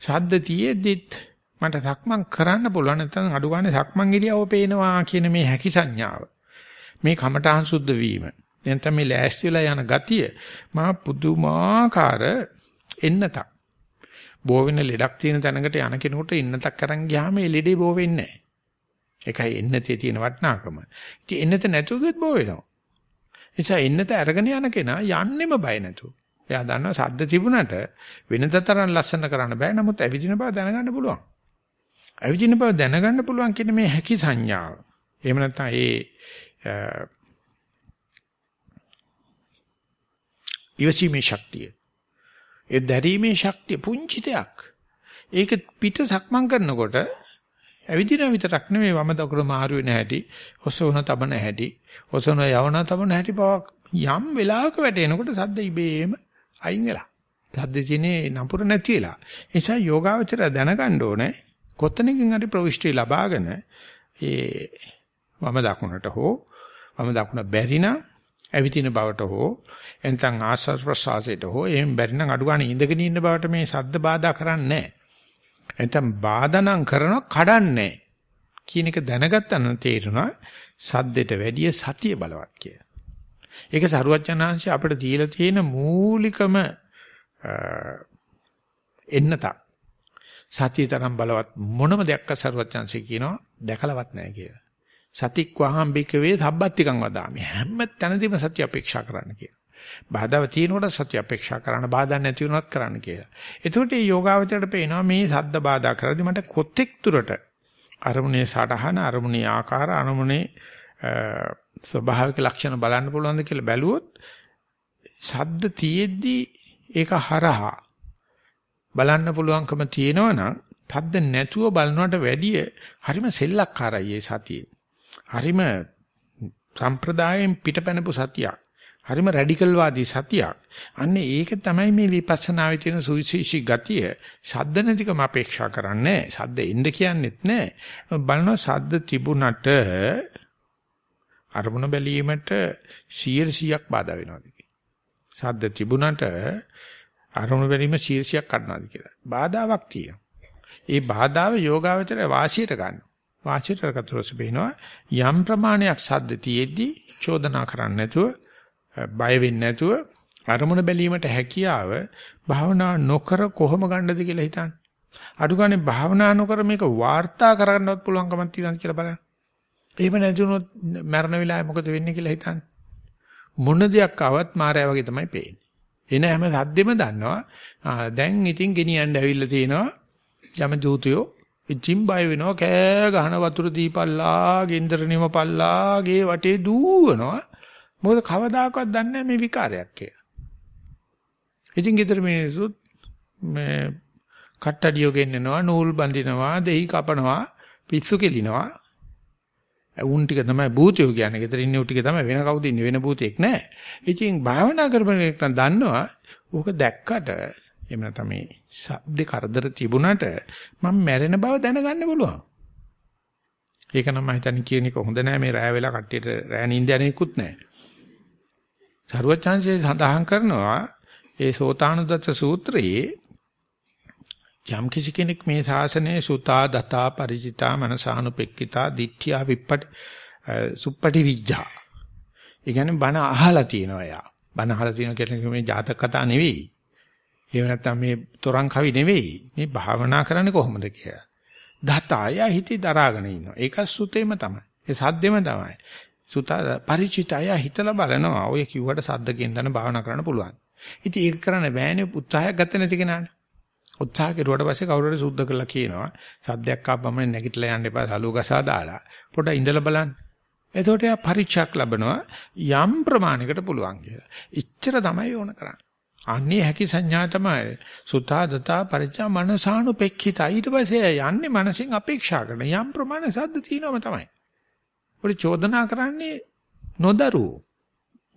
ශබ්ද තියෙද්දිත් මට සක්මන් කරන්න පුළුවන් නැත්නම් අඩු ගන්න සක්මන් ඉරියව පේනවා කියන මේ හැකි සංඥාව. මේ කමඨාන් සුද්ධ වීම. නැත්නම් මේ ලෑස්ති වෙලා යන ගතිය මා පුදුමාකාර එන්නතක්. බෝ වෙන ලෙඩක් තියෙන තැනකට යන කෙනෙකුට එන්නතක් අරන් ගියාම ඒ ලෙඩේ බෝ වෙන්නේ නැහැ. ඒකයි එන්නතේ තියෙන වටිනාකම. ඉතින් එන්නත නැතුව ගියොත් බෝ වෙනවා. නිසා එන්නත අරගෙන යන කෙනා යන්නෙම බය නැතුව. එයා දන්නවා සද්ද තිබුණට වෙනද තරම් ලස්සන කරන්න බෑ. නමුත් ඇවිදින බව දැනගන්න පුළුවන්. ඇවිදින බව දැනගන්න පුළුවන් කියන මේ හැකි සංඥාව. එහෙම නැත්නම් ඒ ඉවසීමේ ශක්තිය. ඒ දැරීමේ ශක්තිය පුංචි දෙයක්. ඒක පිට සක්මන් කරනකොට ඇවිදින විතරක් නෙමෙයි වම දකුණ මාරු වෙන හැටි, ඔසවන තබන හැටි, ඔසවන යවන තබන හැටි බවක් යම් වෙලාවක වැටෙනකොට සද්ද ඉබේම අයින් වෙලා. සද්ද තියෙන්නේ නපුර නැති වෙලා. ඒ නිසා යෝගාවචර දැනගන්න ඕනේ කොතනකින් හරි ප්‍රවිෂ්ටි ලබාගෙන ඒ වම දකුණට හෝ වම දකුණ බැරි නම් ඇවිදින බවට හෝ එතන ආස්වාද ප්‍රසආසයට හෝ එහෙම බැරි නම් අඩු ගන්න ඉඳගෙන ඉන්න බවට මේ සද්ද බාධා කරන්නේ නැහැ. එතන බාධා කරනවා කඩන්නේ කියන එක දැනගත්තා නම් තේරෙනවා සද්දෙට වැඩිය සතිය බලවත් කිය. ඒක සරුවචනාංශය අපිට දීලා තියෙන මූලිකම එන්නතක්. සතිය තරම් බලවත් මොනම දෙයක් සරුවචනාංශය කියනවා දැකලවත් නැහැ කියලා. සතික් වහම් බිකවේ සබ්බත්තිකං වදාමි හැම තැනදීම සත්‍ය අපේක්ෂා කරන්න කියලා. බාධාව තියෙනකොට සතිය අපේක්ෂා කරන්න බාධා නැති වුණත් කරන්න කියලා. එතකොට මේ යෝගාවචරයට පේනවා මේ සද්ද බාධා කරද්දි මට කොතෙක් දුරට අරමුණේ සටහන අරමුණේ ආකාර අරමුණේ ස්වභාවික ලක්ෂණ බලන්න පුළුවන්ද කියලා බැලුවොත් ශබ්ද තියෙද්දි ඒක හරහා බලන්න පුළුවන්කම තියෙනවා නම් තද්ද නැතුව බලනවට වැඩිය හරිම සෙල්ලක්කාරයි ඒ සතියේ. හරිම සම්ප්‍රදායෙන් පිටපැනපු සතියක්. හරිම රැඩිකල් වාදී සතියක්. අන්න ඒක තමයි මේ විපස්සනාවේ තියෙන සුවිශේෂී ගතිය. ශබ්ද නැතිකම අපේක්ෂා කරන්නේ ශබ්ද එන්න කියන්නෙත් නැහැ. බලනවා ශබ්ද තිබුණට අරමුණ බැලීමට 100ක් බාධා වෙනවාද ශබ්ද තිබුණට අරමුණ බැලීම 100ක් කඩනවාද කියලා. බාධාවක් තියෙනවා. ඒ බාධාව යෝගාවචරය වාසියට ගන්න. වාසියට කරකටරොස් බේනවා යම් ප්‍රමාණයක් ශබ්ද තියෙද්දි චෝදනා කරන්නේ නැතුව බය වෙන්නේ නැතුව අරමුණ බැලීමට හැකියාව භාවනා නොකර කොහොම ගන්නද කියලා හිතන්න. අඩු ගානේ භාවනා නොකර මේක වාර්තා කරගන්නවත් පුළුවන්කමක් තියෙනවද කියලා බලන්න. එහෙම නැති වුණොත් මරණ වෙලාවේ මොකද වෙන්නේ කියලා හිතන්න. මොන දෙයක් ආවත් මායя වගේ තමයි පේන්නේ. එන හැම සද්දෙම දන්නවා. දැන් ඉතින් ගෙනියන්න ඇවිල්ලා තියෙනවා. යම දූතයෝ ඉතින් බය වෙනවා කෑ ගහන වතුර දීපල්ලා, ගෙන්දර නිමපල්ලා, ගේ වටේ දූවනවා. මොකද කවදාකවත් දන්නේ නැහැ මේ විකාරයක් කියලා. ඉතින් ගෙදර මිනිස්සුත් මේ කට්ටඩියෝ ගෙන්නනවා, නූල් බඳිනවා, දෙහි කපනවා, පිස්සු කෙලිනවා. උන් ටික තමයි භූතයෝ කියන්නේ. ගෙදර ඉන්නේ උන් ටික තමයි වෙන කවුද ඉන්නේ වෙන භූතෙක් නැහැ. ඉතින් භාවනා කරපන එක දන්නවා. ඕක දැක්කට එහෙම නැත්නම් මේ සද්ද කරදර තිබුණාට මම මැරෙන බව දැනගන්න පුළුවන්. ඒක නම් මම හිතන්නේ කියන එක හොඳ නෑ මේ රෑ වෙලා කට්ටියට රෑ නිින්ද යන්නේකුත් නෑ. සරුවචාන්සේ සඳහන් කරනවා ඒ සෝතානුදත්ත සූත්‍රයේ යම් කිසි කෙනෙක් මේ ශාසනයේ සුතා දතා ಪರಿචිතා මනසානුපෙක්කිතා දිට්ඨියා විප්පට සුප්පටි විජ්ජා. ඒ කියන්නේ බණ අහලා තියෙනවා එයා. බණ අහලා තියෙන කෙනෙක් මේ ජාතක කතා නෙවෙයි. එහෙම නැත්නම් මේ තොරන් කවි නෙවෙයි. මේ භාවනා කරන්නේ කොහොමද කියලා. දතාය හිතේ දරාගෙන ඉන්නවා. ඒක සුතේම තමයි. ඒ සද්දෙම තමයි. සුතා ಪರಿචිතය හිතලා බලනවා. ඔය කිව්වට සද්ද කියන භාවනා කරන්න පුළුවන්. ඉතින් ඒක කරන්න බෑනේ උත්සාහයක් ගත නැති කෙනානේ. උත්සාහ කෙරුවට පස්සේ කවුරු හරි සුද්ධ කරලා කියනවා සද්දයක් ආපම නැගිටලා යන්න එපා සලුව ගසා දාලා පොඩ්ඩක් ඉඳලා බලන්න. එතකොට එයා පරිචයක් ලැබනවා යම් ප්‍රමාණයකට පුළුවන් කියලා. ඉච්චර තමයි ඕන කරන්නේ. අන්නේ හැකි සංඥා තමයි සුතා දතා පරිචා මනසානුපෙක්ඛිත ඊට පස්සේ යන්නේ මනසින් අපේක්ෂා කරන යම් ප්‍රමාණ සද්ද තියෙනවම තමයි. උඩ චෝදනා කරන්නේ නොදරු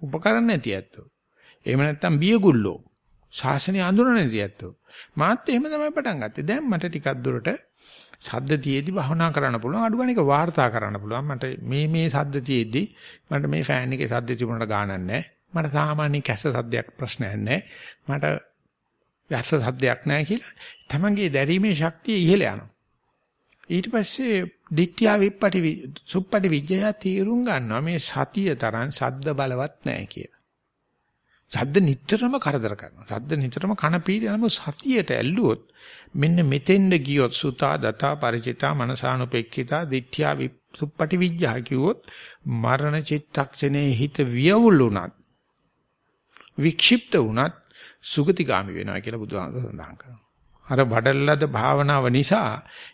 උපකරණ නැති ඇත්තෝ. එහෙම නැත්නම් බියගුල්ලෝ ශාසනය අඳුරන නැති ඇත්තෝ. මාත් එහෙම තමයි පටන් ගත්තේ. දැන් මට ටිකක් දුරට සද්ද තියේදී භවනා කරන්න පුළුවන් අඩු ගන්න එක වාර්තා කරන්න පුළුවන් මට මේ මේ සද්ද තියේදී මට මේ ෆෑන් එකේ සද්ද තිබුණාට ගානක් නැහැ මට සාමාන්‍ය කැස්ස සද්දයක් ප්‍රශ්නයක් නැහැ. මට වැස්ස සද්දයක් නැහැ කියලා තමන්ගේ දැරීමේ ශක්තිය ඉහළ යනවා. ඊට පස්සේ දිට්ඨිය විප්පටි සුප්පටි විජය තීරුම් ගන්නවා මේ සතිය තරම් සද්ද බලවත් නැහැ කියලා. සද්ද නිතරම කරදර කරනවා. සද්ද නිතරම කන පීඩනම සතියට ඇල්ලුවොත් මෙන්න මෙතෙන්ද ගියොත් සුතා දතා ಪರಿචිතා මනසානුපෙක්ඛිතා දිට්ඨිය සුප්පටි විජ්ජා කිව්වොත් මරණ චිත්තක්ෂණේ හිත වියවුල් උනත් වික්ෂිප්ත වුණත් සුගතිගාමි වෙනවා කියලා බුදුහාමර සඳහන් කරනවා. අර වඩල්ලද භාවනාව නිසා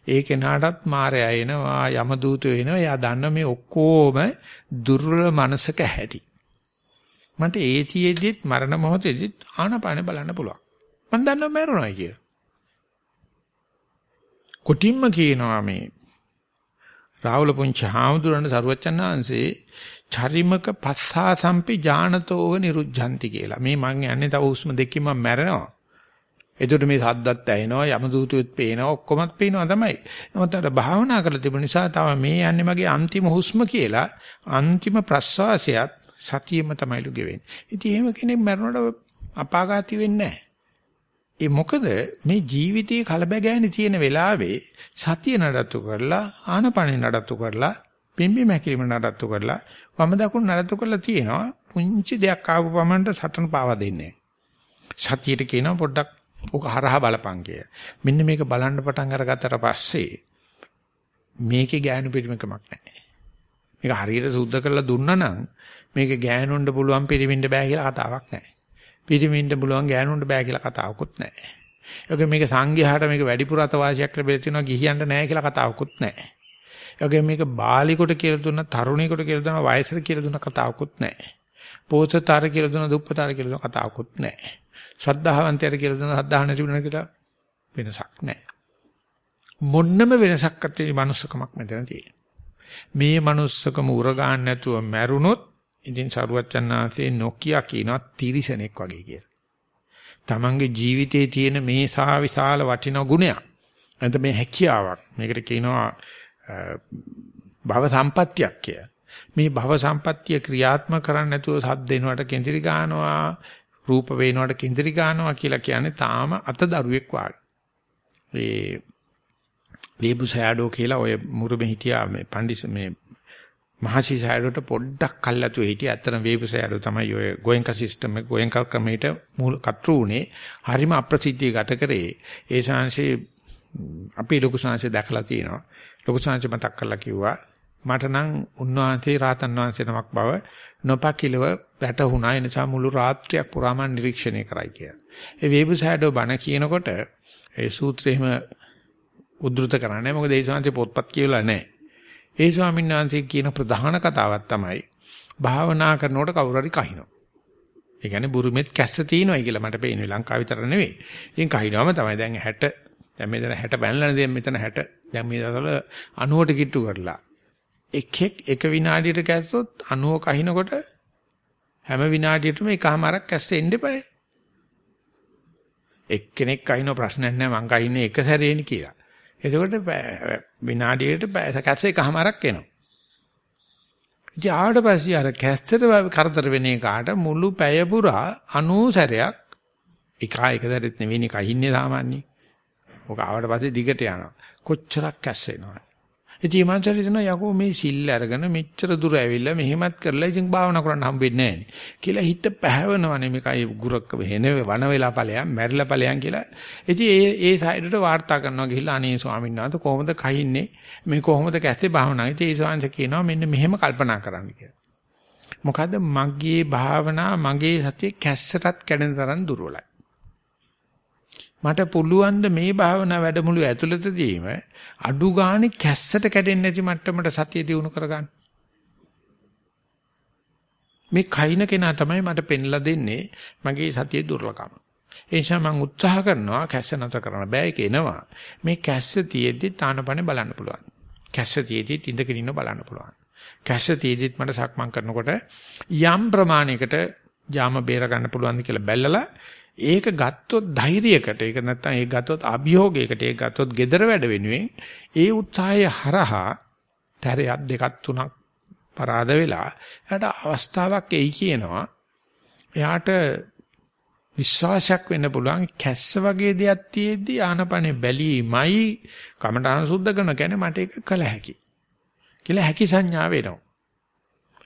ඒ කෙනාටත් මායя එනවා යම දූතයෝ එනවා. එයා දන්න මේ ඔක්කොම දුර්වල මනසක හැටි. මන්ට ඒතියෙදිත් මරණ මොහොතේදිත් ආනපාන බලන්න පුළුවන්. මම දන්නවා මරණයි කියලා. කොටින්ම කියනවා මේ රාහුල පුංචි හාමුදුරන් සරුවච්චන්හන්සේ චරිමක පස්සා සම්පි ඥානතෝව නිරුද්ධಂತಿ කියලා. මේ මං යන්නේ තව හුස්ම දෙකකින් මම මැරෙනවා. එතකොට මේ සද්දත් ඇහෙනවා යම දූතුත් පේනවා ඔක්කොමත් පේනවා තමයි. නමුත් අර භාවනා කරලා තිබුණ නිසා තව මේ යන්නේ මගේ අන්තිම හුස්ම කියලා අන්තිම ප්‍රස්වාසයත් සතියෙම තමයිලු ගෙවෙන්නේ. ඉතින් එහෙම කෙනෙක් මැරුණට අපාගාති වෙන්නේ නැහැ. ඒ මොකද මේ ජීවිතයේ කලබගෑනි තියෙන වෙලාවේ සතිය නඩත්තු කරලා ආනපනෙ නඩත්තු කරලා පිම්බි මැකිලිම නඩත්තු කරලා වම දකුණු නඩත්තු කරලා තියෙනවා පුංචි දෙයක් ආපු පමණට සටන පාවා දෙන්නේ සතියට කියනවා පොඩ්ඩක් ඕක හරහා බලපං කිය. මෙන්න මේක බලන්න පටන් අරගත්තට පස්සේ මේකේ ගෑනු පිටිමකමක් නැහැ. මේක හරියට සුද්ධ කරලා දුන්නා නම් මේක ගෑනුන්ට පුළුවන් පිරිමින්ට බෑ කියලා කතාවක් නැහැ. පිරිමින්ට පුළුවන් ගෑනුන්ට බෑ කියලා කතාවකුත් නැහැ. ඒක මේක සංඝයාට මේක වැඩිපුර අතවාසියක් ලැබෙලා තියෙනවා ගිහියන්ට නැහැ කියලා කතාවකුත් නැහැ. ඒ මේක බාලිකොට කියලා දුන්න තරුණයෙකුට කියලා දුන්න වයසට කියලා දුන්න කතාවකුත් නැහැ. පෝසතාර කියලා දුන්න දුප්පතාර කියලා දුන්න කතාවකුත් නැහැ. ශ්‍රද්ධාවන්තයට කියලා දුන්න ශ්‍රද්ධාව නැති වෙන කියලා වෙනසක් නැහැ. මොන්නම වෙනසක් නැති මනුස්සකමක් මෙතන තියෙනවා. මේ මනුස්සකම උරගාන්න නැතුව මැරුණොත් ඉතින් සරුවච්චන්නාංශේ නොකිය කියනවා තිරිසනෙක් වගේ කියලා. තමන්ගේ ජීවිතයේ තියෙන මේ සා විශාල වටිනා ගුණයක්. නැත්නම් මේ හැකියාවක්. මේකට කියනවා භව සම්පත්තියක් කිය. මේ භව සම්පත්තිය ක්‍රියාත්මක කරන්න නැතුව සද්ද දෙනවට කේන්ද්‍රි ගන්නවා රූප වේනවට කේන්ද්‍රි ගන්නවා කියලා කියන්නේ තාම අතදරුවෙක් වාගේ. ඒ වේබුසෑඩෝ කියලා ඔය මුරුමේ හිටියා මේ පණ්ඩිස මේ මහසි සෑඩෝට පොඩ්ඩක් කල්ලාතු හිටියා. ඇත්තටම වේබුසෑඩෝ තමයි ඔය ගෝයන්ක සිස්ටම් එක ගෝයන්ක ක්‍රමයට මූල කතරු උනේ. හරිම අප්‍රසිද්ධිය ගත කරේ. ඒ ශාංශේ අපි ලොකු ශාංශේ දැකලා තියෙනවා. ලොකු ශාංශේ මතක් කරලා කිව්වා මට නම් උන්වහන්සේ රාතන් වහන්සේ නමක් බව නොපකිලව වැටහුණා. ඒ නිසා මුළු රාත්‍රියක් පුරාම නිරීක්ෂණය කරයි කියලා. ඒ වේබුසෑඩෝ බණ කියනකොට ඒ සූත්‍රෙම උද්දෘත කරන්නේ මොකද ඒ ශාන්ති පොත්පත් කියවලා නැහැ. ඒ ස්වාමීන් වහන්සේ කියන ප්‍රධාන කතාවක් තමයි භාවනා කරනකොට කවුරු හරි කහිනවා. ඒ කියන්නේ බුරුමෙත් කැස්ස තියෙනවායි කියලා මට පේන්නේ ලංකාව විතර නෙවෙයි. ඉතින් කහිනවම තමයි දැන් 60 දැන් මෙතන 60 බැලලා දැන් මෙතන 60 දැන් මේ දවස්වල 90ට කිට්ටු කරලා එකෙක් එක විනාඩියට කැස්සොත් 90 කහිනකොට හැම විනාඩියටම එකමාරක් කැස්ස එන්න එපායි. එක්කෙනෙක් කහින ප්‍රශ්නයක් නැහැ මං කහින්නේ එක සැරේනේ කියලා. එතකොට විනාඩියට කැස්ස එකමාරක් එනවා. ඉතින් ආවට පස්සේ අර කැස්සට කරදර වෙන එකාට මුළු පැය පුරා 90 සැරයක් එක එක සැරෙත් නෙවෙයි කහින්නේ සාමාන්‍යයෙන්. ඔක ආවට පස්සේ දිගට යනවා. කොච්චරක් කැස්ස එනවද? ඉතින් මේ මනසට දෙනවා යකෝ මේ සිල් අරගෙන මෙච්චර දුර ඇවිල්ලා මෙහෙමත් කරලා ඉතින් භාවනා කරන්න හම්බෙන්නේ නැහැ නේ කියලා හිත පැහැවෙනවනේ මේකයි ගුරක් වෙන වන වෙලා ඵලයන් මැරිලා ඵලයන් කියලා. ඉතින් ඒ ඒ සයිඩට වාර්තා කරනවා ගිහිල්ලා අනේ ස්වාමීන් වහන්සේ කොහොමද කහින්නේ මේ කොහොමද කැස්සේ භාවනා. ඉතින් ඒ ස්වාමීන් කියනවා මෙන්න මෙහෙම කල්පනා කරන්න කියලා. මොකද මගේ භාවනා මගේ සතිය කැස්සටත් කැඩෙන තරම් දුර්වලයි. මට පුළුවන් මේ භාවනා වැඩමුළු ඇතුළතදීම අඩු ගානේ කැස්සට කැඩෙන්නේ නැති මට්ටමට සතිය දිනු කරගන්න. මේ කයින් කෙනා තමයි මට පෙන්ලා දෙන්නේ මගේ සතියේ දුර්ලකම. ඒ නිසා මම උත්සාහ කරනවා කැස්ස නැතර කරන්න බෑ ඒක එනවා. මේ කැස්ස තියෙද්දි තානපනේ බලන්න පුළුවන්. කැස්ස තියෙද්දි ඉඳගෙන ඉන්න බලන්න පුළුවන්. කැස්ස තියෙද්දිත් මට සක්මන් කරනකොට යම් ප්‍රමාණයකට යාම බේර ගන්න පුළුවන්ද කියලා බැලලා ඒක ගත්තොත් ධෛර්යයකට ඒක නැත්නම් ඒක ගත්තොත් අභියෝගයකට ඒක ගත්තොත් gedara වැඩ වෙනුවෙන් ඒ උත්සාහය හරහා තරයක් දෙකක් තුනක් පරාද වෙලා එයාට අවස්ථාවක් එයි කියනවා. එයාට විශ්වාසයක් වෙන්න පුළුවන් කැස්ස වගේ දෙයක් තියෙද්දි ආනපනේ බැලීමයි කමඨාන සුද්ධ කරන කියන්නේ මට ඒක කළ හැකි. කියලා හැකි සංඥා වෙනවා.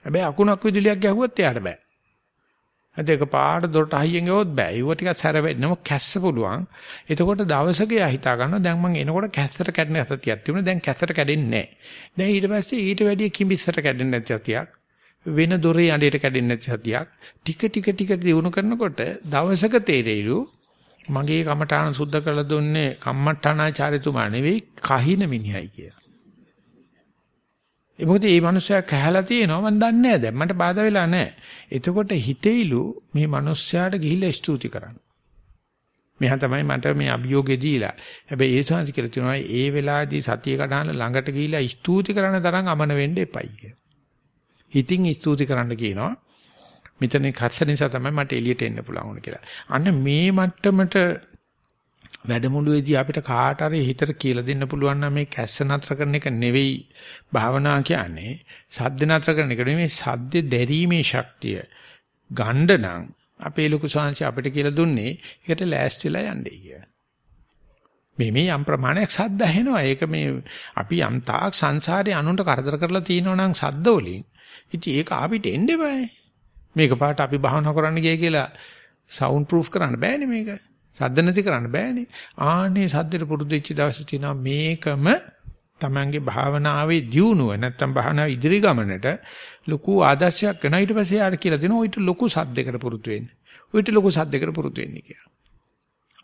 හැබැයි අකුණක් විදුලියක් ගැහුවොත් එයාට බෑ. ඒක පාට දොරට අහියෙන් ගියොත් බෑ. ඒව ටිකක් සැර වෙන්නම කැස්ස පුළුවන්. එතකොට දවසක යා හිතා ගන්නවා දැන් මම එනකොට කැස්සට කැඩෙන සතියක් තිබුණා. දැන් කැස්සට කැඩෙන්නේ නැහැ. දැන් ඊට පස්සේ ඊට වැඩිය කිඹිස්සට කැඩෙන්නේ නැති සතියක්. වෙන දොරේ අඬේට කැඩෙන්නේ නැති සතියක්. ටික ටික ටික දිනු කරනකොට දවසක තේරෙයිලු මගේ කමඨාන සුද්ධ කරලා දුන්නේ කම්මඨානාචාර්යතුමා නෙවෙයි කහින මිනිහයි කියලා. ඒ මොකද මේ මිනිස්සයා කැහැලා තියෙනවා මම දන්නේ නැහැ දැන් මට බාධා වෙලා නැහැ. එතකොට හිතෙයිලු මේ මිනිස්සයාට ගිහිල්ලා ස්තුති කරන්න. මෙහා තමයි මට මේ අභියෝගෙ දීලා. හැබැයි ඒ සංසි කියලා තියෙනවා ඒ වෙලාවේදී සතිය කඩන ළඟට ගිහිල්ලා ස්තුති කරන තරම් අමන වෙන්න එපයි කිය. හිතින් ස්තුති කරන්න කියනවා. මෙතන කස්ස නිසා තමයි මට එළියට එන්න පුළුවන් වුණ කියලා. අන්න මේ මට්ටමට වැඩමුළුවේදී අපිට කාට හරි හිතට කියලා දෙන්න පුළුවන් නම් මේ කැස්ස නතර කරන එක නෙවෙයි භාවනා කියන්නේ සද්ද නතර කරන එක නෙවෙයි සද්ද දැරීමේ ශක්තිය ගණ්ඩ නම් අපේ ලොකු සංහංශ අපිට කියලා දුන්නේ ඒකට ලෑස්තිලා යන්නේ කියලා. මේ මේ යම් ප්‍රමාණයක් සද්ද ඇහෙනවා. ඒක මේ අපි යම් තාක් සංසාරේ අනුන්ට කරදර කරලා තියෙනවා නම් සද්ද වලින්. ඉතින් ඒක අපිට එන්න බෑ. මේක පාට අපි භාවනා කරන්න ගිය කියලා සවුන්ඩ් ප්‍රූෆ් කරන්න බෑනේ මේක. සද්ද නැති කරන්න බෑනේ. ආන්නේ සද්දෙට පුරුදු වෙච්ච දවසේ තියෙනවා මේකම තමන්ගේ භාවනාවේ දියුණුව නැත්තම් භාවනාව ඉදිරි ගමනට ලොකු ආදර්ශයක් වෙනා ඊට පස්සේ යාර කියලා දෙනවා ඊට ලොකු සද්දයකට පුරුදු වෙන්න. ඊට ලොකු සද්දයකට පුරුදු වෙන්න කියලා.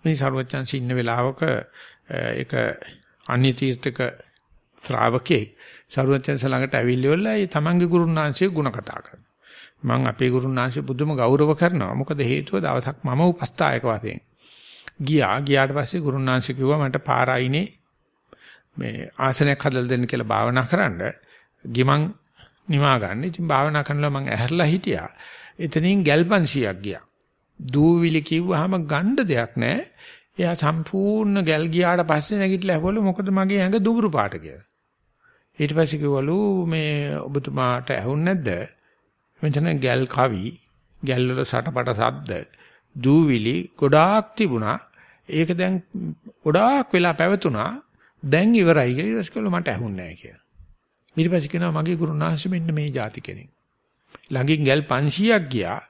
මේ ਸਰවඥාන්ස ඉන්න වෙලාවක ඒක අන්‍ය තීර්ථක ශ්‍රාවකේ ਸਰවඥාන්ස ළඟට ඇවිල්ලිවලා ඒ තමන්ගේ ගුරුන්වහන්සේ ගුණ කතා කරනවා. මම අපේ ගුරුන්වහන්සේ පුදුම ගෞරව කරනවා. මොකද හේතුව දවසක් මම උපස්ථායක වශයෙන් ගියා. ගියාට පස්සේ ගුරුනාංශ කිව්වා මට පාරායිනේ මේ ආසනයක් හදලා දෙන්න කියලා භාවනා කරන්න. ගිමන් නිවා ගන්න. ඉතින් භාවනා කරනලා මම ඇහැරලා හිටියා. එතනින් ගල්පන්සියක් ගියා. දූවිලි කිව්වහම ගණ්ඩ දෙයක් නැහැ. එයා සම්පූර්ණ ගල් ගියාට පස්සේ නැගිටලා ඇහුවලු මොකද මගේ ඇඟ දුඹුරු පාට කියලා. ඊට පස්සේ කිව්වලු මේ ඔබතුමාට ඇහුන්නේ නැද්ද? මෙතන ගල් කවි, ගල් වල සටපට සද්ද, දූවිලි ගොඩාක් තිබුණා. ඒක දැන් ගොඩාක් වෙලා පැවතුණා. දැන් ඉවරයි කියලා ඊට පස්සේ කිව්වලු මට ඇහුන්නේ නැහැ කියලා. ඊට පස්සේ කියනවා මගේ ගුරුනාංශ මෙන්න මේ જાති කෙනෙක්. ළඟින් ගල් 500ක් ගියා.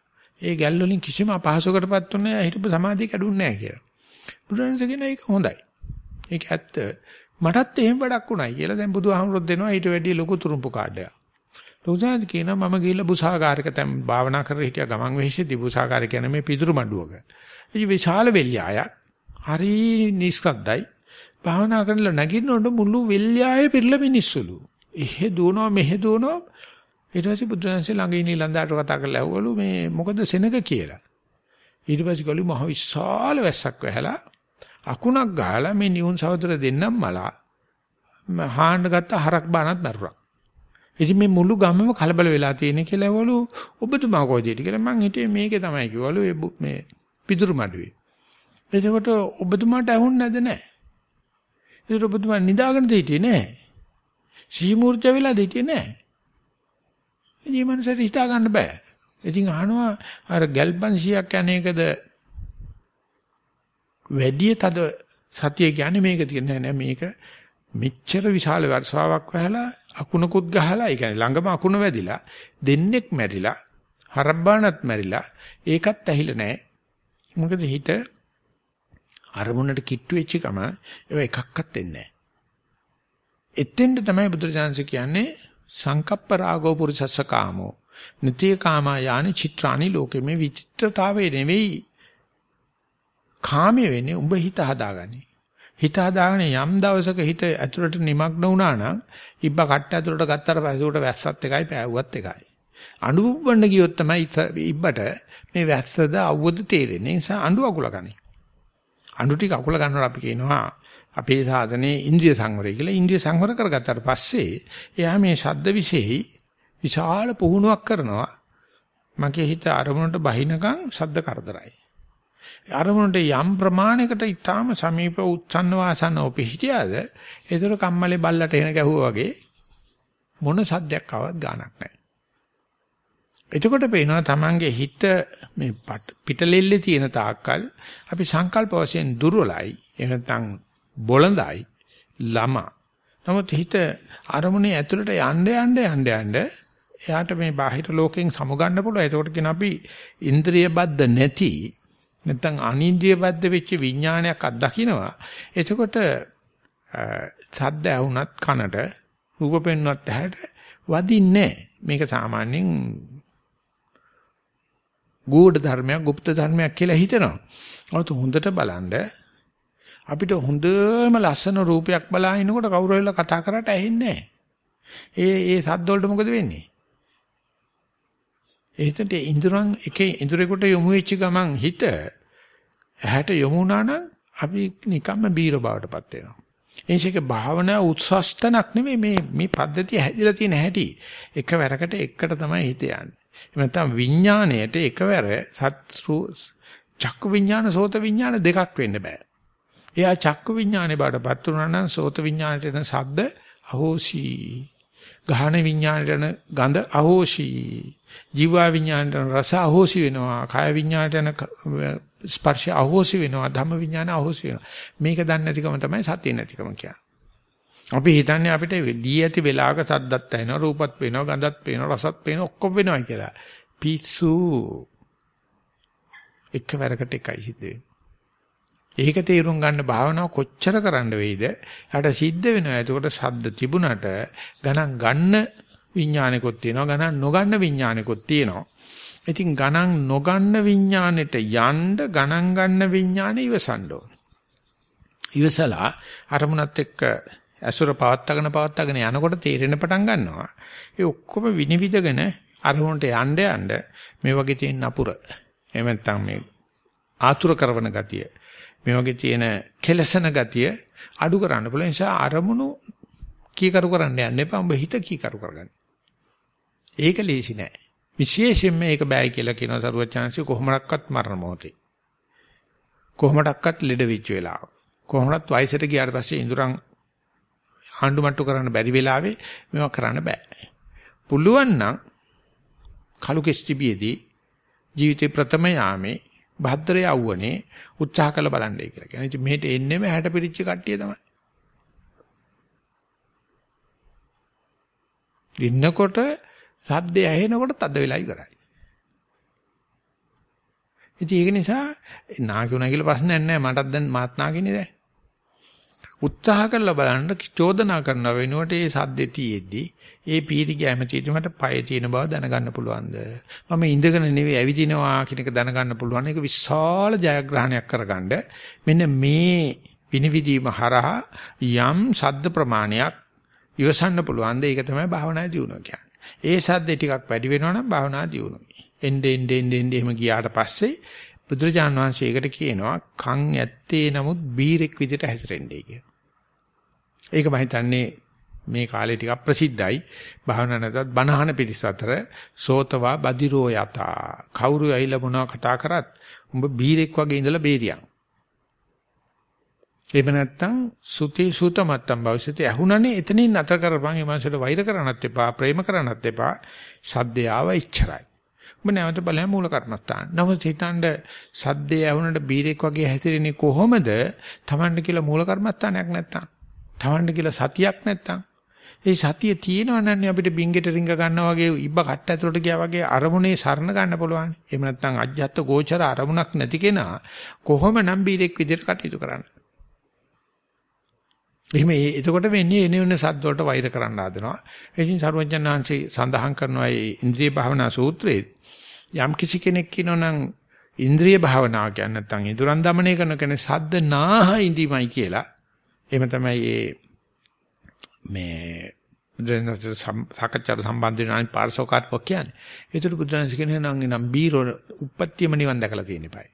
ඒ ගල් වලින් කිසිම අපහසුකටපත් උන්නේ නැහැ. හිටපු සමාධිය කැඩුන්නේ නැහැ කියලා. බුදුරජාණන් කියන එක හොඳයි. ඒක ඇත්ත. මටත් එහෙම වැඩක් උනායි කියලා දැන් බුදුහාමුදුරුවෝ දෙනවා ඊට වැඩිය ලොකු තුරුම්පු කාඩයක්. ලෝකසාන්ති කියනවා මම ගිහිල්ලා බුසාකාරයක තැන් භාවනා කරලා හිටියා ගමන් වෙහිසෙදි බුසාකාරය කියන්නේ මේ පිටුරු මඩුවක. ඉතින් විශාල වෙල්යායක්. හරි නිස්කද්දයි. භාවනා කරලා නැගිටිනකොට මුළු වෙල්යාවේ පිරලා මිනිස්සුලු. එහෙ දුවනවා මෙහෙ දුවනවා ඊට පස්සේ බුදුරජාණන්සේ ළඟ ඉන්න ඊළඳාට කතා කරලා ඇහුවලු මේ මොකද සෙනග කියලා. ඊට පස්සේ ගලු මහ විශාල වැස්සක් වැහැලා අකුණක් ගහලා මේ නියුන් සහෝදර දෙන්නම් මලා හාන්න ගත්ත හරක් බානත් මරුණා. ඉතින් මේ මුළු ගමම කලබල වෙලා තියෙන කියලා ඇහුවලු ඔබතුමා කොහෙද කියලා මං හිතුවේ මේකේ තමයි කිව්වලු මේ පිටුරු මඩුවේ. එතකොට ඔබතුමාට ඇහුන්නේ නැද නැහැ. ඒක ඔබතුමා නිදාගෙන දෙහිටියේ නැහැ. සීමුර්ජ වෙලා දෙහිටියේ නැහැ. ඉතින් මනසට හිතා ගන්න බෑ. ඉතින් අහනවා අර ගල්පන්සියක් අනේකද වැඩි තද සතිය කියන්නේ මේක කියන්නේ නෑ මේක මෙච්චර විශාල වර්ෂාවක් වැහලා අකුණකුත් ගහලා ඒ කියන්නේ ළඟම අකුණ වැදිලා දෙන්නෙක් මැරිලා හරබ්බානත් මැරිලා ඒකත් ඇහිලා නෑ මොකද හිත අරමුණට කිට්ටු වෙච්ච කම ඒව එකක්වත් වෙන්නේ නෑ එතෙන්ද තමයි බුදුරජාණන් කියන්නේ සංකප්ප රාගෝ පුරුෂස්ස කාමෝ. නතිය කාමා යානි චිත්‍රානි ලෝකෙ මේ විචිත්‍රතාවේ නෙවෙයි. කාමයේ වෙන්නේ උඹ හිත හදාගන්නේ. හිත හදාගෙන යම් දවසක හිත ඇතුළට නිමග්න වුණා නම් ඉබ්බ කට්ට ඇතුළට ගත්තට පස්සේ උට වැස්සත් එකයි පෑවුවත් එකයි. අඬුවන්න ගියොත් තමයි ඉබ්බට මේ වැස්සද අවුවද තේරෙන්නේ. ඒ නිසා අඬු අකුල ගන්නේ. අඬු ටික අකුල ගන්නවට අපි කියනවා අපේ සාධනේ ඉන්ද්‍රිය සංවරය කියලා. ඉන්ද්‍රිය සංවර කරගත්තට පස්සේ එයා මේ ශබ්ද විශේෂයි විශාල පුහුණුවක් කරනවා. මගේ හිත අරමුණට බහිනකම් ශබ්ද කරදරයි. අරමුණට යම් ප්‍රමාණයකට ඊටාම සමීප උත්සන්න වාසනව පිහිටියාද ඒතර කම්මලේ බල්ලට එන ගැහුවා වගේ මොන සද්දයක් ආවත් ගාණක් නැහැ එතකොට පේනවා Tamange හිත මේ පිටලෙල්ලේ තියෙන තාක්කල් අපි සංකල්ප වශයෙන් දුර්වලයි එහෙම නැත්නම් බොළඳයි ළමා. නමුත් හිත අරමුණේ ඇතුළට යන්න යන්න යන්න යන්න එයාට මේ බාහිර ලෝකෙන් සමුගන්න පුළුවන්. ඒකට කියන අපි ඉන්ද්‍රිය බද්ධ නැති නැත්නම් අනින්ද්‍රිය බද්ධ වෙච්ච විඥානයක් අත්දකින්නවා. එතකොට සද්ද ඇහුණත් කනට රූප පෙන්වන්නත් ඇහැට වදින්නේ මේක සාමාන්‍යයෙන් ගුඪ ධර්මයක්, গুপ্ত ධර්මයක් කියලා හිතනවා. අවුත් හොඳට බලන්න අපිට හොඳම ලස්සන රූපයක් බලාගෙනකොට කවුරු හරි කතා කරාට ඇහෙන්නේ ඒ ඒ සද්ද වලට මොකද වෙන්නේ? ඒකට ඉන්ද්‍රයන් එකේ ඉන්ද්‍රයකට යොමු වෙච්ච ගමන් හිත ඇහැට යොමු වුණා නම් අපි නිකම්ම බීර බවටපත් වෙනවා. එනිසේක භාවනා උත්සස්තනක් නෙමෙයි මේ මේ පද්ධතිය හැදිලා තියෙන හැටි. එකවරකට එකට තමයි හිත යන්නේ. එහෙම නැත්නම් විඥාණයට එකවර සත්‍රු චක්කු විඥාන සෝත විඥාන දෙකක් වෙන්න බෑ. එයා චක්කු විඥානේ බාටපත් වුණා නම් සෝත විඥානට එන ශබ්ද අහෝසි. ගහන විඥානට එන ගඳ අහෝසි. ජීවා විඥානට එන රස අහෝසි වෙනවා. කාය විඥානට එන ස්පර්ශ අහෝසි වෙනවා. ධම්ම විඥාන අහෝසි වෙනවා. මේක දන්නේ නැතිකම තමයි සතිය නැතිකම කියන්නේ. අපි හිතන්නේ අපිට දී ඇති වෙලාවක සද්දත් ඇහෙනවා රූපත් පේනවා ගඳත් පේනවා රසත් පේනවා ඔක්කොම වෙනවා කියලා. පිස්සු එකවරකට එකයි සිද්ධ වෙන්නේ. ඒක තේරුම් ගන්න භාවනාව කොච්චර කරන්න වෙයිද? යාට සිද්ධ වෙනවා. එතකොට සද්ද තිබුණට ගණන් ගන්න විඥානෙකුත් තියෙනවා. ගණන් නොගන්න විඥානෙකුත් තියෙනවා. ඉතින් ගණන් නොගන්න විඥානෙට යන්න ගණන් ගන්න විඥානෙ ඉවසන්න ඕන. ඉවසලා අරමුණත් එක්ක ඇසුර පවත්තගෙන පවත්තගෙන යනකොට තේරෙන පටන් ගන්නවා. ඒ ඔක්කොම විනිවිදගෙන අරමුණට යන්න යන්න මේ වගේ තියෙන අපුර. එහෙම නැත්නම් මේ ආතුර කරන ගතිය. මේ වගේ තියෙන කෙලසන ගතිය අඩු කරන්න පුළුවන් නිසා අරමුණු කීකරු කරන්න යන්න එපා. උඹ හිත කීකරු කරගන්න. ඒක ලේසි නෑ. විශේෂයෙන්ම මේක බෑ කියලා කියනවා සරුවචාන්සිය කොහොමඩක්වත් මරණ මොහොතේ. කොහොමඩක්වත් ලෙඩ වෙච්ච වෙලාව. කොහොමඩත් වයසට ගියාට පස්සේ ඉඳුරන් ආණ්ඩු මට්ටු කරන්න බැරි වෙලාවේ මේවා කරන්න බෑ. පුළුවන් නම් කලු කෙස්ටිබියේදී ජීවිතේ ප්‍රථම යාමේ භද්‍ර යවුවනේ උත්සාහ කළ බලන්නයි කියලා කියනවා. ඉතින් මෙහෙට එන්නෙම හැට පිරිච්ච කට්ටිය තමයි. ඉන්නකොට සද්දය ඇහෙනකොට තද වෙලා ඉවරයි. ඉතින් ඒක නිසා නාකියුණා කියලා ප්‍රශ්නයක් නැහැ. මටත් දැන් මාත් නාකිනේ දැන්. උත්සාහ කරලා බලන්න චෝදනා කරන වෙනුවට ඒ සද්දේ තියෙද්දි ඒ පීරිගේ ඇමතිට මට පය තියෙන බව දැනගන්න පුළුවන්ද මම ඉඳගෙන නෙවෙයි ඇවිදිනවා කියන එක දැනගන්න පුළුවන් ඒක විශාල ජයග්‍රහණයක් කරගන්න මෙන්න මේ විනිවිදීම හරහා යම් සද්ද ප්‍රමාණයක් ඉවසන්න පුළුවන්ද ඒක තමයි භාවනා දියුණුව කියන්නේ ඒ සද්දේ ටිකක් වැඩි වෙනවනම් භාවනා දියුණුවයි එnde ende ende ende එහෙම ගියාට පස්සේ බුදුරජාන් වහන්සේ ඒකට කියනවා කන් ඇත්තේ නමුත් බීරෙක් විදිහට හැසිරෙන්නේ කියලා. ඒක මම හිතන්නේ මේ කාලේ ටිකක් ප්‍රසිද්ධයි. භාවනා නැතත් බණහන පිටිස් අතර සෝතවා බදිරෝ යතා. කවුරු ඇවිල්ලා මොනවා කතා කරත් උඹ බීරෙක් වගේ ඉඳලා බේරියන්. එහෙම නැත්නම් සුති සුතමත්තම් භවිෂති ඇහුණනේ එතනින් නතර කරපන් ඒ මාසෙට වෛර කරන්නත් එපා ප්‍රේම කරන්නත් එපා සද්දේ ආව ඉච්චරයි ඔබ නැවත බලයන් මූල කර්මස්ථාන. නමුත් හිතන්න සද්දේ ඇහුනට බීරෙක් වගේ හැසිරෙන්නේ කොහොමද? Tamanne කියලා මූල කර්මස්ථානයක් නැත්තම්. Tamanne කියලා සතියක් නැත්තම්. ඒ සතිය තියෙනවා නම් අපිට බින්ගෙට රිංග ගන්නවා වගේ ඉබ්බ කට්ට ඇතුලට ගියා වගේ අරමුණේ සරණ ගන්න පුළුවන්. එහෙම නැත්නම් අජ්ජත් ගෝචර අරමුණක් නැති කෙනා කොහොම නම් බීරෙක් විදිහට කටයුතු කරන්නේ? එහෙම එතකොට වෙන්නේ එනිනෙ සද්ද වලට වෛර කරන්න හදනවා. ඉතින් සරුවජන් ආංශි සඳහන් කරනවා මේ ඉන්ද්‍රිය භාවනා සූත්‍රයේ යම් කිසි කෙනෙක් කියනොනම් ඉන්ද්‍රිය භාවනාව කියන්නේ නැත්නම් ඉදurang দমনය කරන කෙනේ සද්ද නාහ ඉඳීමයි කියලා. එහෙම තමයි මේ මේ බුදුරජාණන් සාකච්ඡාට සම්බන්ධ වෙන අනිත් පාර්ශවකාරක කියන්නේ. ඒතර බුදුරජාණන් කියන්නේ නම් එනම් බීරෝ උප්පත්තියම නිවන් දැකලා තියෙන ඉපයි.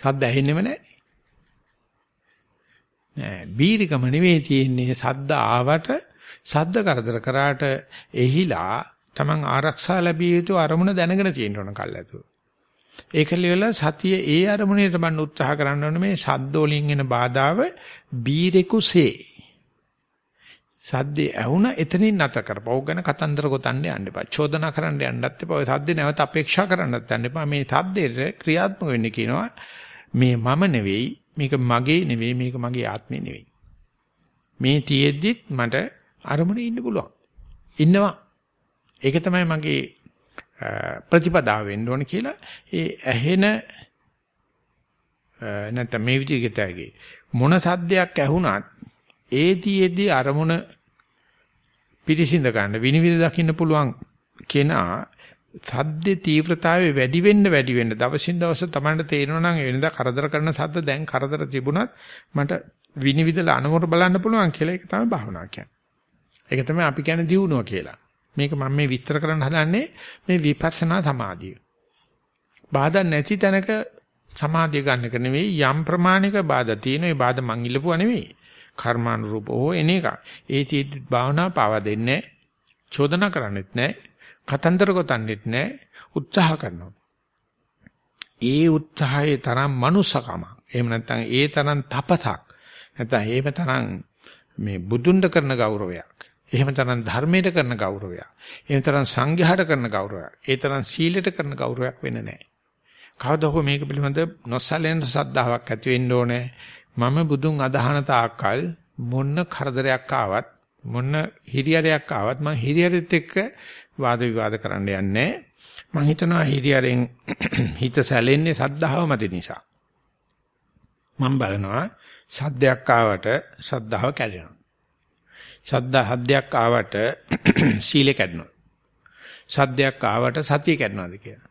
සද්ද ඇහෙන්නෙම නැහැ. නෑ බීරිකම නෙවෙයි තියෙන්නේ සද්ද ආවට සද්ද කරදර කරාට එහිලා Taman ආරක්ෂා ලැබිය යුතු අරමුණ දැනගෙන තියෙන්න ඕන කල්ැතු. ඒකලියල සතිය ඒ අරමුණේ තමන් උත්සාහ කරන්න ඕනේ මේ සද්ද වලින් එන බාධාව බීරෙකුසේ. සද්දේ ඇහුණ එතනින් නැත කරපව ගැන කතන්දර ගොතන්න යන්න එපා. චෝදනා කරන්න යන්නත් එපා. ඔය සද්දේ නැවත අපේක්ෂා කරන්නත් යන්න එපා. මේ සද්දේට ක්‍රියාත්මක වෙන්න කියනවා. මේ මම නෙවෙයි මේක මගේ නෙවෙයි මේක මගේ ආත්මේ නෙවෙයි. මේ තියෙද්දිත් මට අරමුණේ ඉන්න පුළුවන්. ඉන්නවා. ඒක තමයි මගේ ප්‍රතිපදාව වෙන්න ඕන කියලා ඒ ඇහෙන නැත්නම් මේ විදිහකටගේ මොන සද්දයක් ඇහුණත් ඒතියෙදි අරමුණ පිරිසිඳ ගන්න විනිවිද දකින්න පුළුවන් කෙනා සද්දේ තීව්‍රතාවය වැඩි වෙන්න වැඩි වෙන්න දවසින් දවස තමන්ට තේරෙනවා නම් වෙනදා කරදර කරන සද්ද දැන් කරදර තිබුණත් මට විනිවිදලා අනවර බලන්න පුළුවන් කියලා ඒක තමයි භාවනා කියන්නේ. ඒක තමයි අපි කියන්නේ දියුණුව කියලා. මේක මම මේ විස්තර කරන්න හදන්නේ මේ විපස්සනා සමාධිය. බාධා නැති තැනක සමාධිය ගන්න එක නෙවෙයි යම් ප්‍රමාණික බාධා තියෙන ඒ බාධා මං ඉල්ලපුවා නෙවෙයි. කර්මානුරූපව එන එක. ඒ තී භාවනා පාවා දෙන්නේ චෝදනා කරන්නෙත් නැහැ. කතන්දර ගොතන්නෙත් නැහැ උත්සාහ කරනවා. ඒ උත්සාහයේ තරම් මනුසකම. එහෙම නැත්නම් ඒ තරම් තපතක්. නැත්නම් එහෙම තරම් මේ බුදුන්ට කරන ගෞරවයක්. එහෙම තරම් ධර්මයට කරන ගෞරවයක්. එහෙම තරම් සංඝයාට කරන ගෞරවයක්. ඒ තරම් සීලයට කරන ගෞරවයක් වෙන්නේ නැහැ. කවදා හෝ මේක පිළිබඳ නොසැලෙන සද්ධාාවක් ඇති වෙන්න ඕනේ. මම බුදුන් අදහන තාක්කල් මොන්න කරදරයක් ආවත් මොන්න හිරියරයක් ආවත් මං හිරියරෙත් එක්ක වාද විවාද කරන්න යන්නේ මම හිතනවා හිරියරෙන් (clears throat) හිත සැලෙන්නේ සද්ධාව මත නිසා මම බලනවා සද්දයක් ආවට සද්ධාව කැඩෙනවා. සද්ද හද්දයක් ආවට (clears throat) සීලය කැඩෙනවා. සද්දයක් ආවට සතිය කැඩනවාද කියලා.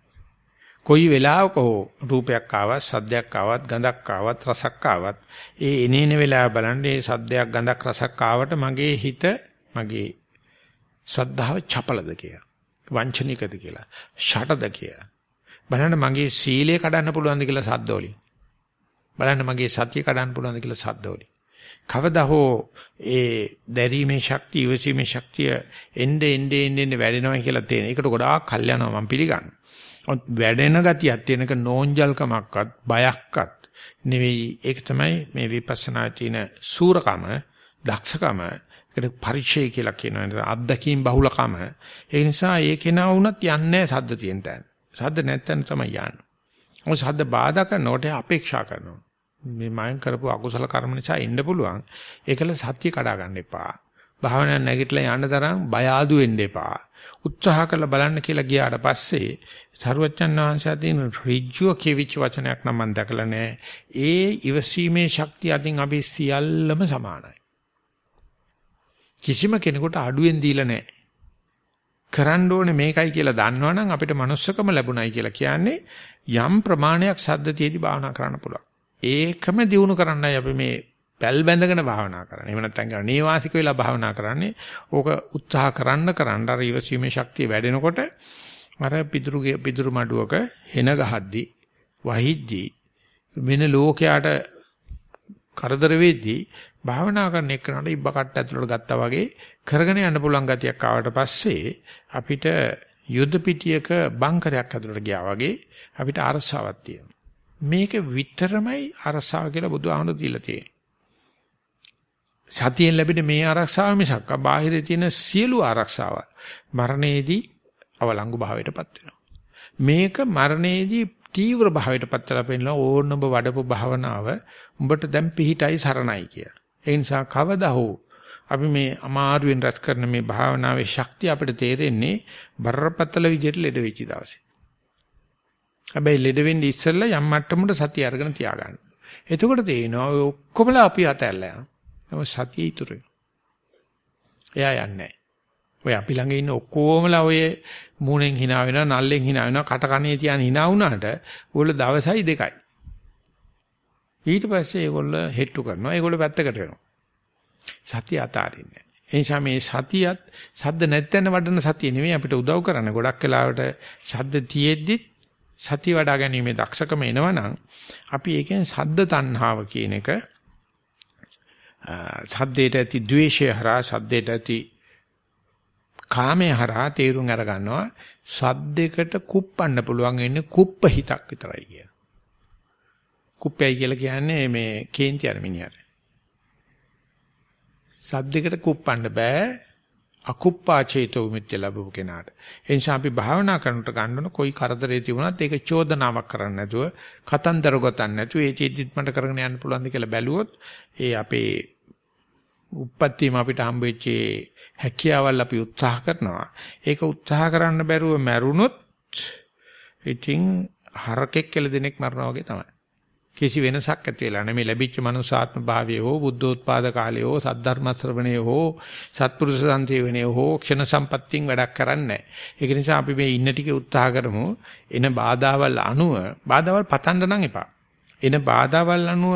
කොයි වෙලාවක හෝ රූපයක් ආවත් සද්දයක් ආවත් ගඳක් ආවත් රසක් ආවත් ඒ එනේන වෙලාව බලන්නේ සද්දයක් ගඳක් රසක් ආවට මගේ හිත මගේ සද්ධාව චපලද කියලා. වංචනිකද කියලා. ෂටද කියලා. බලන්න මගේ සීලය කඩන්න පුළුවන්ද කියලා සද්දවලින්. බලන්න මගේ සතිය කඩන්න පුළුවන්ද කියලා සද්දවලින්. කවදා හෝ ඒ දැරීමේ ශක්තිය, ඉවසීමේ ශක්තිය එnde ende ende වැඩෙනවා කියලා තේන. ඒකට ගොඩාක් කල් යනවා මම පිළිගන්නවා. වැඩෙන ගතියක් තියෙනක නෝන්ජල්කමක්වත් බයක්වත් නෙවෙයි. ඒක තමයි මේ විපස්සනා තියෙන සූරකම, දක්ෂකම, ඒකට පරිචය කියලා කියනවා. අත්දැකීම් බහුලකම. ඒ නිසා ඒ කෙනා වුණත් යන්නේ සද්ද තියෙන තැන. සද්ද නැත්නම් තමයි යන්නේ. ඔය සද්ද බාධා කරනකොට අපේක්ෂා කරනවා. මේ මයන් කරපු අකුසල කර්ම නිසා එන්න පුළුවන්. ඒකල සත්‍ය කඩා ගන්න එපා. භාවනාව නැගිටලා යන්න තරම් බය ආදු වෙන්න එපා. උත්සාහ කරලා බලන්න කියලා ගියාට පස්සේ සරුවච්චන් වහන්සේ අදින් ඍජුව කියවිච්ච වචනයක් නම් මම දැකලා නැහැ. ඒ ඉවසීමේ ශක්තිය අදින් අපි සියල්ලම සමානයි. කිසිම කෙනෙකුට අඩුවෙන් දීලා නැහැ. කරන්න ඕනේ මේකයි කියලා දන්නවනම් අපිට manussකම ලැබුණයි කියලා කියන්නේ යම් ප්‍රමාණයක් සද්දතියදී භාවනා කරන්න පුළුවන්. ඒකම දිනු කරන්නයි අපි මේ පැල් බැඳගෙන භාවනා කරන්නේ. එහෙම නැත්නම් නේවාසික වෙලා භාවනා කරන්නේ. ඕක උත්සාහ කරන්න කරන්න අර ඉවසීමේ ශක්තිය වැඩෙනකොට අර පිදුරු පිදුරු මඩුවක හෙන ගහද්දි වහිද්දි වෙන ලෝකයට කරදර වෙද්දී භාවනා කරන එකනට ඉබ්බ කට්ට ඇතුළට ගත්තා වගේ කරගෙන යන්න පුළුවන් ගතියක් ආවට පස්සේ අපිට යුද්ධ පිටියක බංකරයක් ඇතුළට ගියා වගේ අපිට අරසාවක් තියෙනවා. මේක විතරමයි අරසාව කියලා බුදුහාමුදුරු දීලා තියෙන්නේ. සතියෙන් ලැබෙන මේ ආරක්ෂාව මිසක් බාහිරේ තියෙන සියලු ආරක්ෂාවල් මරණයේදී අවලංගු භාවයටපත් වෙනවා. මේක මරණයේදී තීව්‍ර භාවයටපත් වෙලා පෙන්නන ඕනඹ වඩපු භාවනාව උඹට දැන් පිහිටයි සරණයි කියලා. ඒ නිසා කවදා හෝ අපි මේ අමාරුවෙන් රැස් කරන මේ භාවනාවේ ශක්තිය අපිට තේරෙන්නේ බරපතල විදිහට ලෙඩ වෙච්ච දවසේ. හැබැයි ලෙඩ වෙන්නේ ඉස්සෙල්ලා යම් මට්ටමකට සතිය අරගෙන තියාගන්න. එතකොට තේනවා ඔය ඔක්කොමලා අපි අතැල්ලා යනවා. සතිය ඉතුරු එයා යන්නේ ඔය අපි ළඟ ඉන්න ඔක්කොමලා ඔය මූණෙන් hina වෙනවා, නල්ලෙන් hina වෙනවා, කට කනේ තියන hina වුණාට ඕගොල්ලෝ දවසයි දෙකයි. ඊට පස්සේ ඒගොල්ල හෙට්ටු කරනවා. ඒගොල්ල පැත්තකට වෙනවා. සතිය අතාරින්නේ. ඒ නිසා මේ සතියත් සද්ද නැත්නම් වඩන සතිය නෙමෙයි අපිට උදව් කරන්නේ. ගොඩක් වෙලාවට සද්ද තියෙද්දි සතිය වඩා ගැනීමේ දක්ෂකම එනවනම් අපි ඒකෙන් සද්ද තණ්හාව කියන එක සද්දේට ඇති ද්වේෂය හරහා සද්දේට ඇති කාමයේ හරහා තේරුම් අර ගන්නවා සද්දයකට කුප්පන්න පුළුවන් වෙන්නේ කුප්ප හිතක් විතරයි කිය. කුප්පයි කියලා කියන්නේ මේ කේන්ති අර මිනිහට. සද්දයකට කුප්පන්න බෑ අකුප්පා චේතෝ විමුක්තිය ලැබුව කෙනාට. ඒ නිසා අපි භාවනා කරනට ගන්නන કોઈ කරදරේ තිබුණත් ඒක චෝදනාවක් කරන්න නැතුව, කතන්දර ගොතන්න නැතුව ඒ චේතිත් මට කරගෙන යන්න පුළුවන්ද කියලා බැලුවොත් ඒ අපේ උප්පත්තියම අපිට හම්බෙච්ච හැකියාවල් අපි උත්සාහ කරනවා. ඒක උත්සාහ කරන්න බැරුව මැරුණොත් ඉතින් හරකෙක් කියලා දෙනෙක් මරනවා වගේ තමයි. කිසි වෙනසක් ඇති වෙලා නැහැ. මේ ලැබිච්ච මනුසාත්ම භාවයේ හෝ බුද්ධෝත්පාද කාලයේ හෝ සද්ධර්ම ශ්‍රවණයේ හෝ සත්පුරුෂ සන්තේවණයේ හෝ ක්ෂණ සම්පත්තියෙන් වැඩක් කරන්නේ නැහැ. ඒක නිසා අපි මේ ඉන්න ටික උත්සාහ කරමු. එන බාධාවල් අනුව බාධාවල් පතන්න නම් එපා. එන බාධාවල් අනුව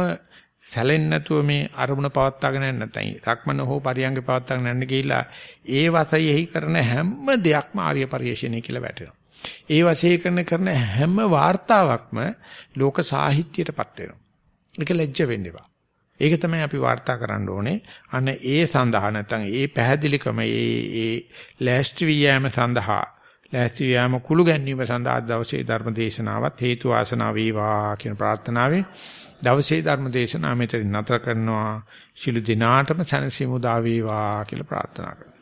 සැලෙන්නේ නැතුව මේ අරමුණ පවත්වාගෙන යන්න නැත්නම් රක්මන හෝ පරියංග පවත්වාගෙන යන්න ගිහිලා ඒ වසයෙහි කරන හැම දෙයක්ම ආර්ය පරිශ්‍රණය කියලා වැටෙනවා. ඒ වශයෙන් කරන කරන හැම වார்த்தාවක්ම ලෝක සාහිත්‍යයටපත් වෙනවා. ඒක ලැජ්ජ වෙන්න එපා. ඒක තමයි අපි වාර්තා කරන්න ඕනේ. අන ඒ සඳහා නැත්නම් ඒ පැහැදිලිකම ඒ ඒ ලෑස්ති වියෑම සඳහා ලෑස්ති වියෑම කුළු ගැනීම සඳහා දවසේ ධර්ම දේශනාවත් හේතු වාසනා වේවා කියන ප්‍රාර්ථනාවෙන් දවසේ ධර්ම දේශනාව මෙතන නතර කරනවා. ශිළු දිනාටම සනසිමු දා වේවා කියලා ප්‍රාර්ථනා කරනවා.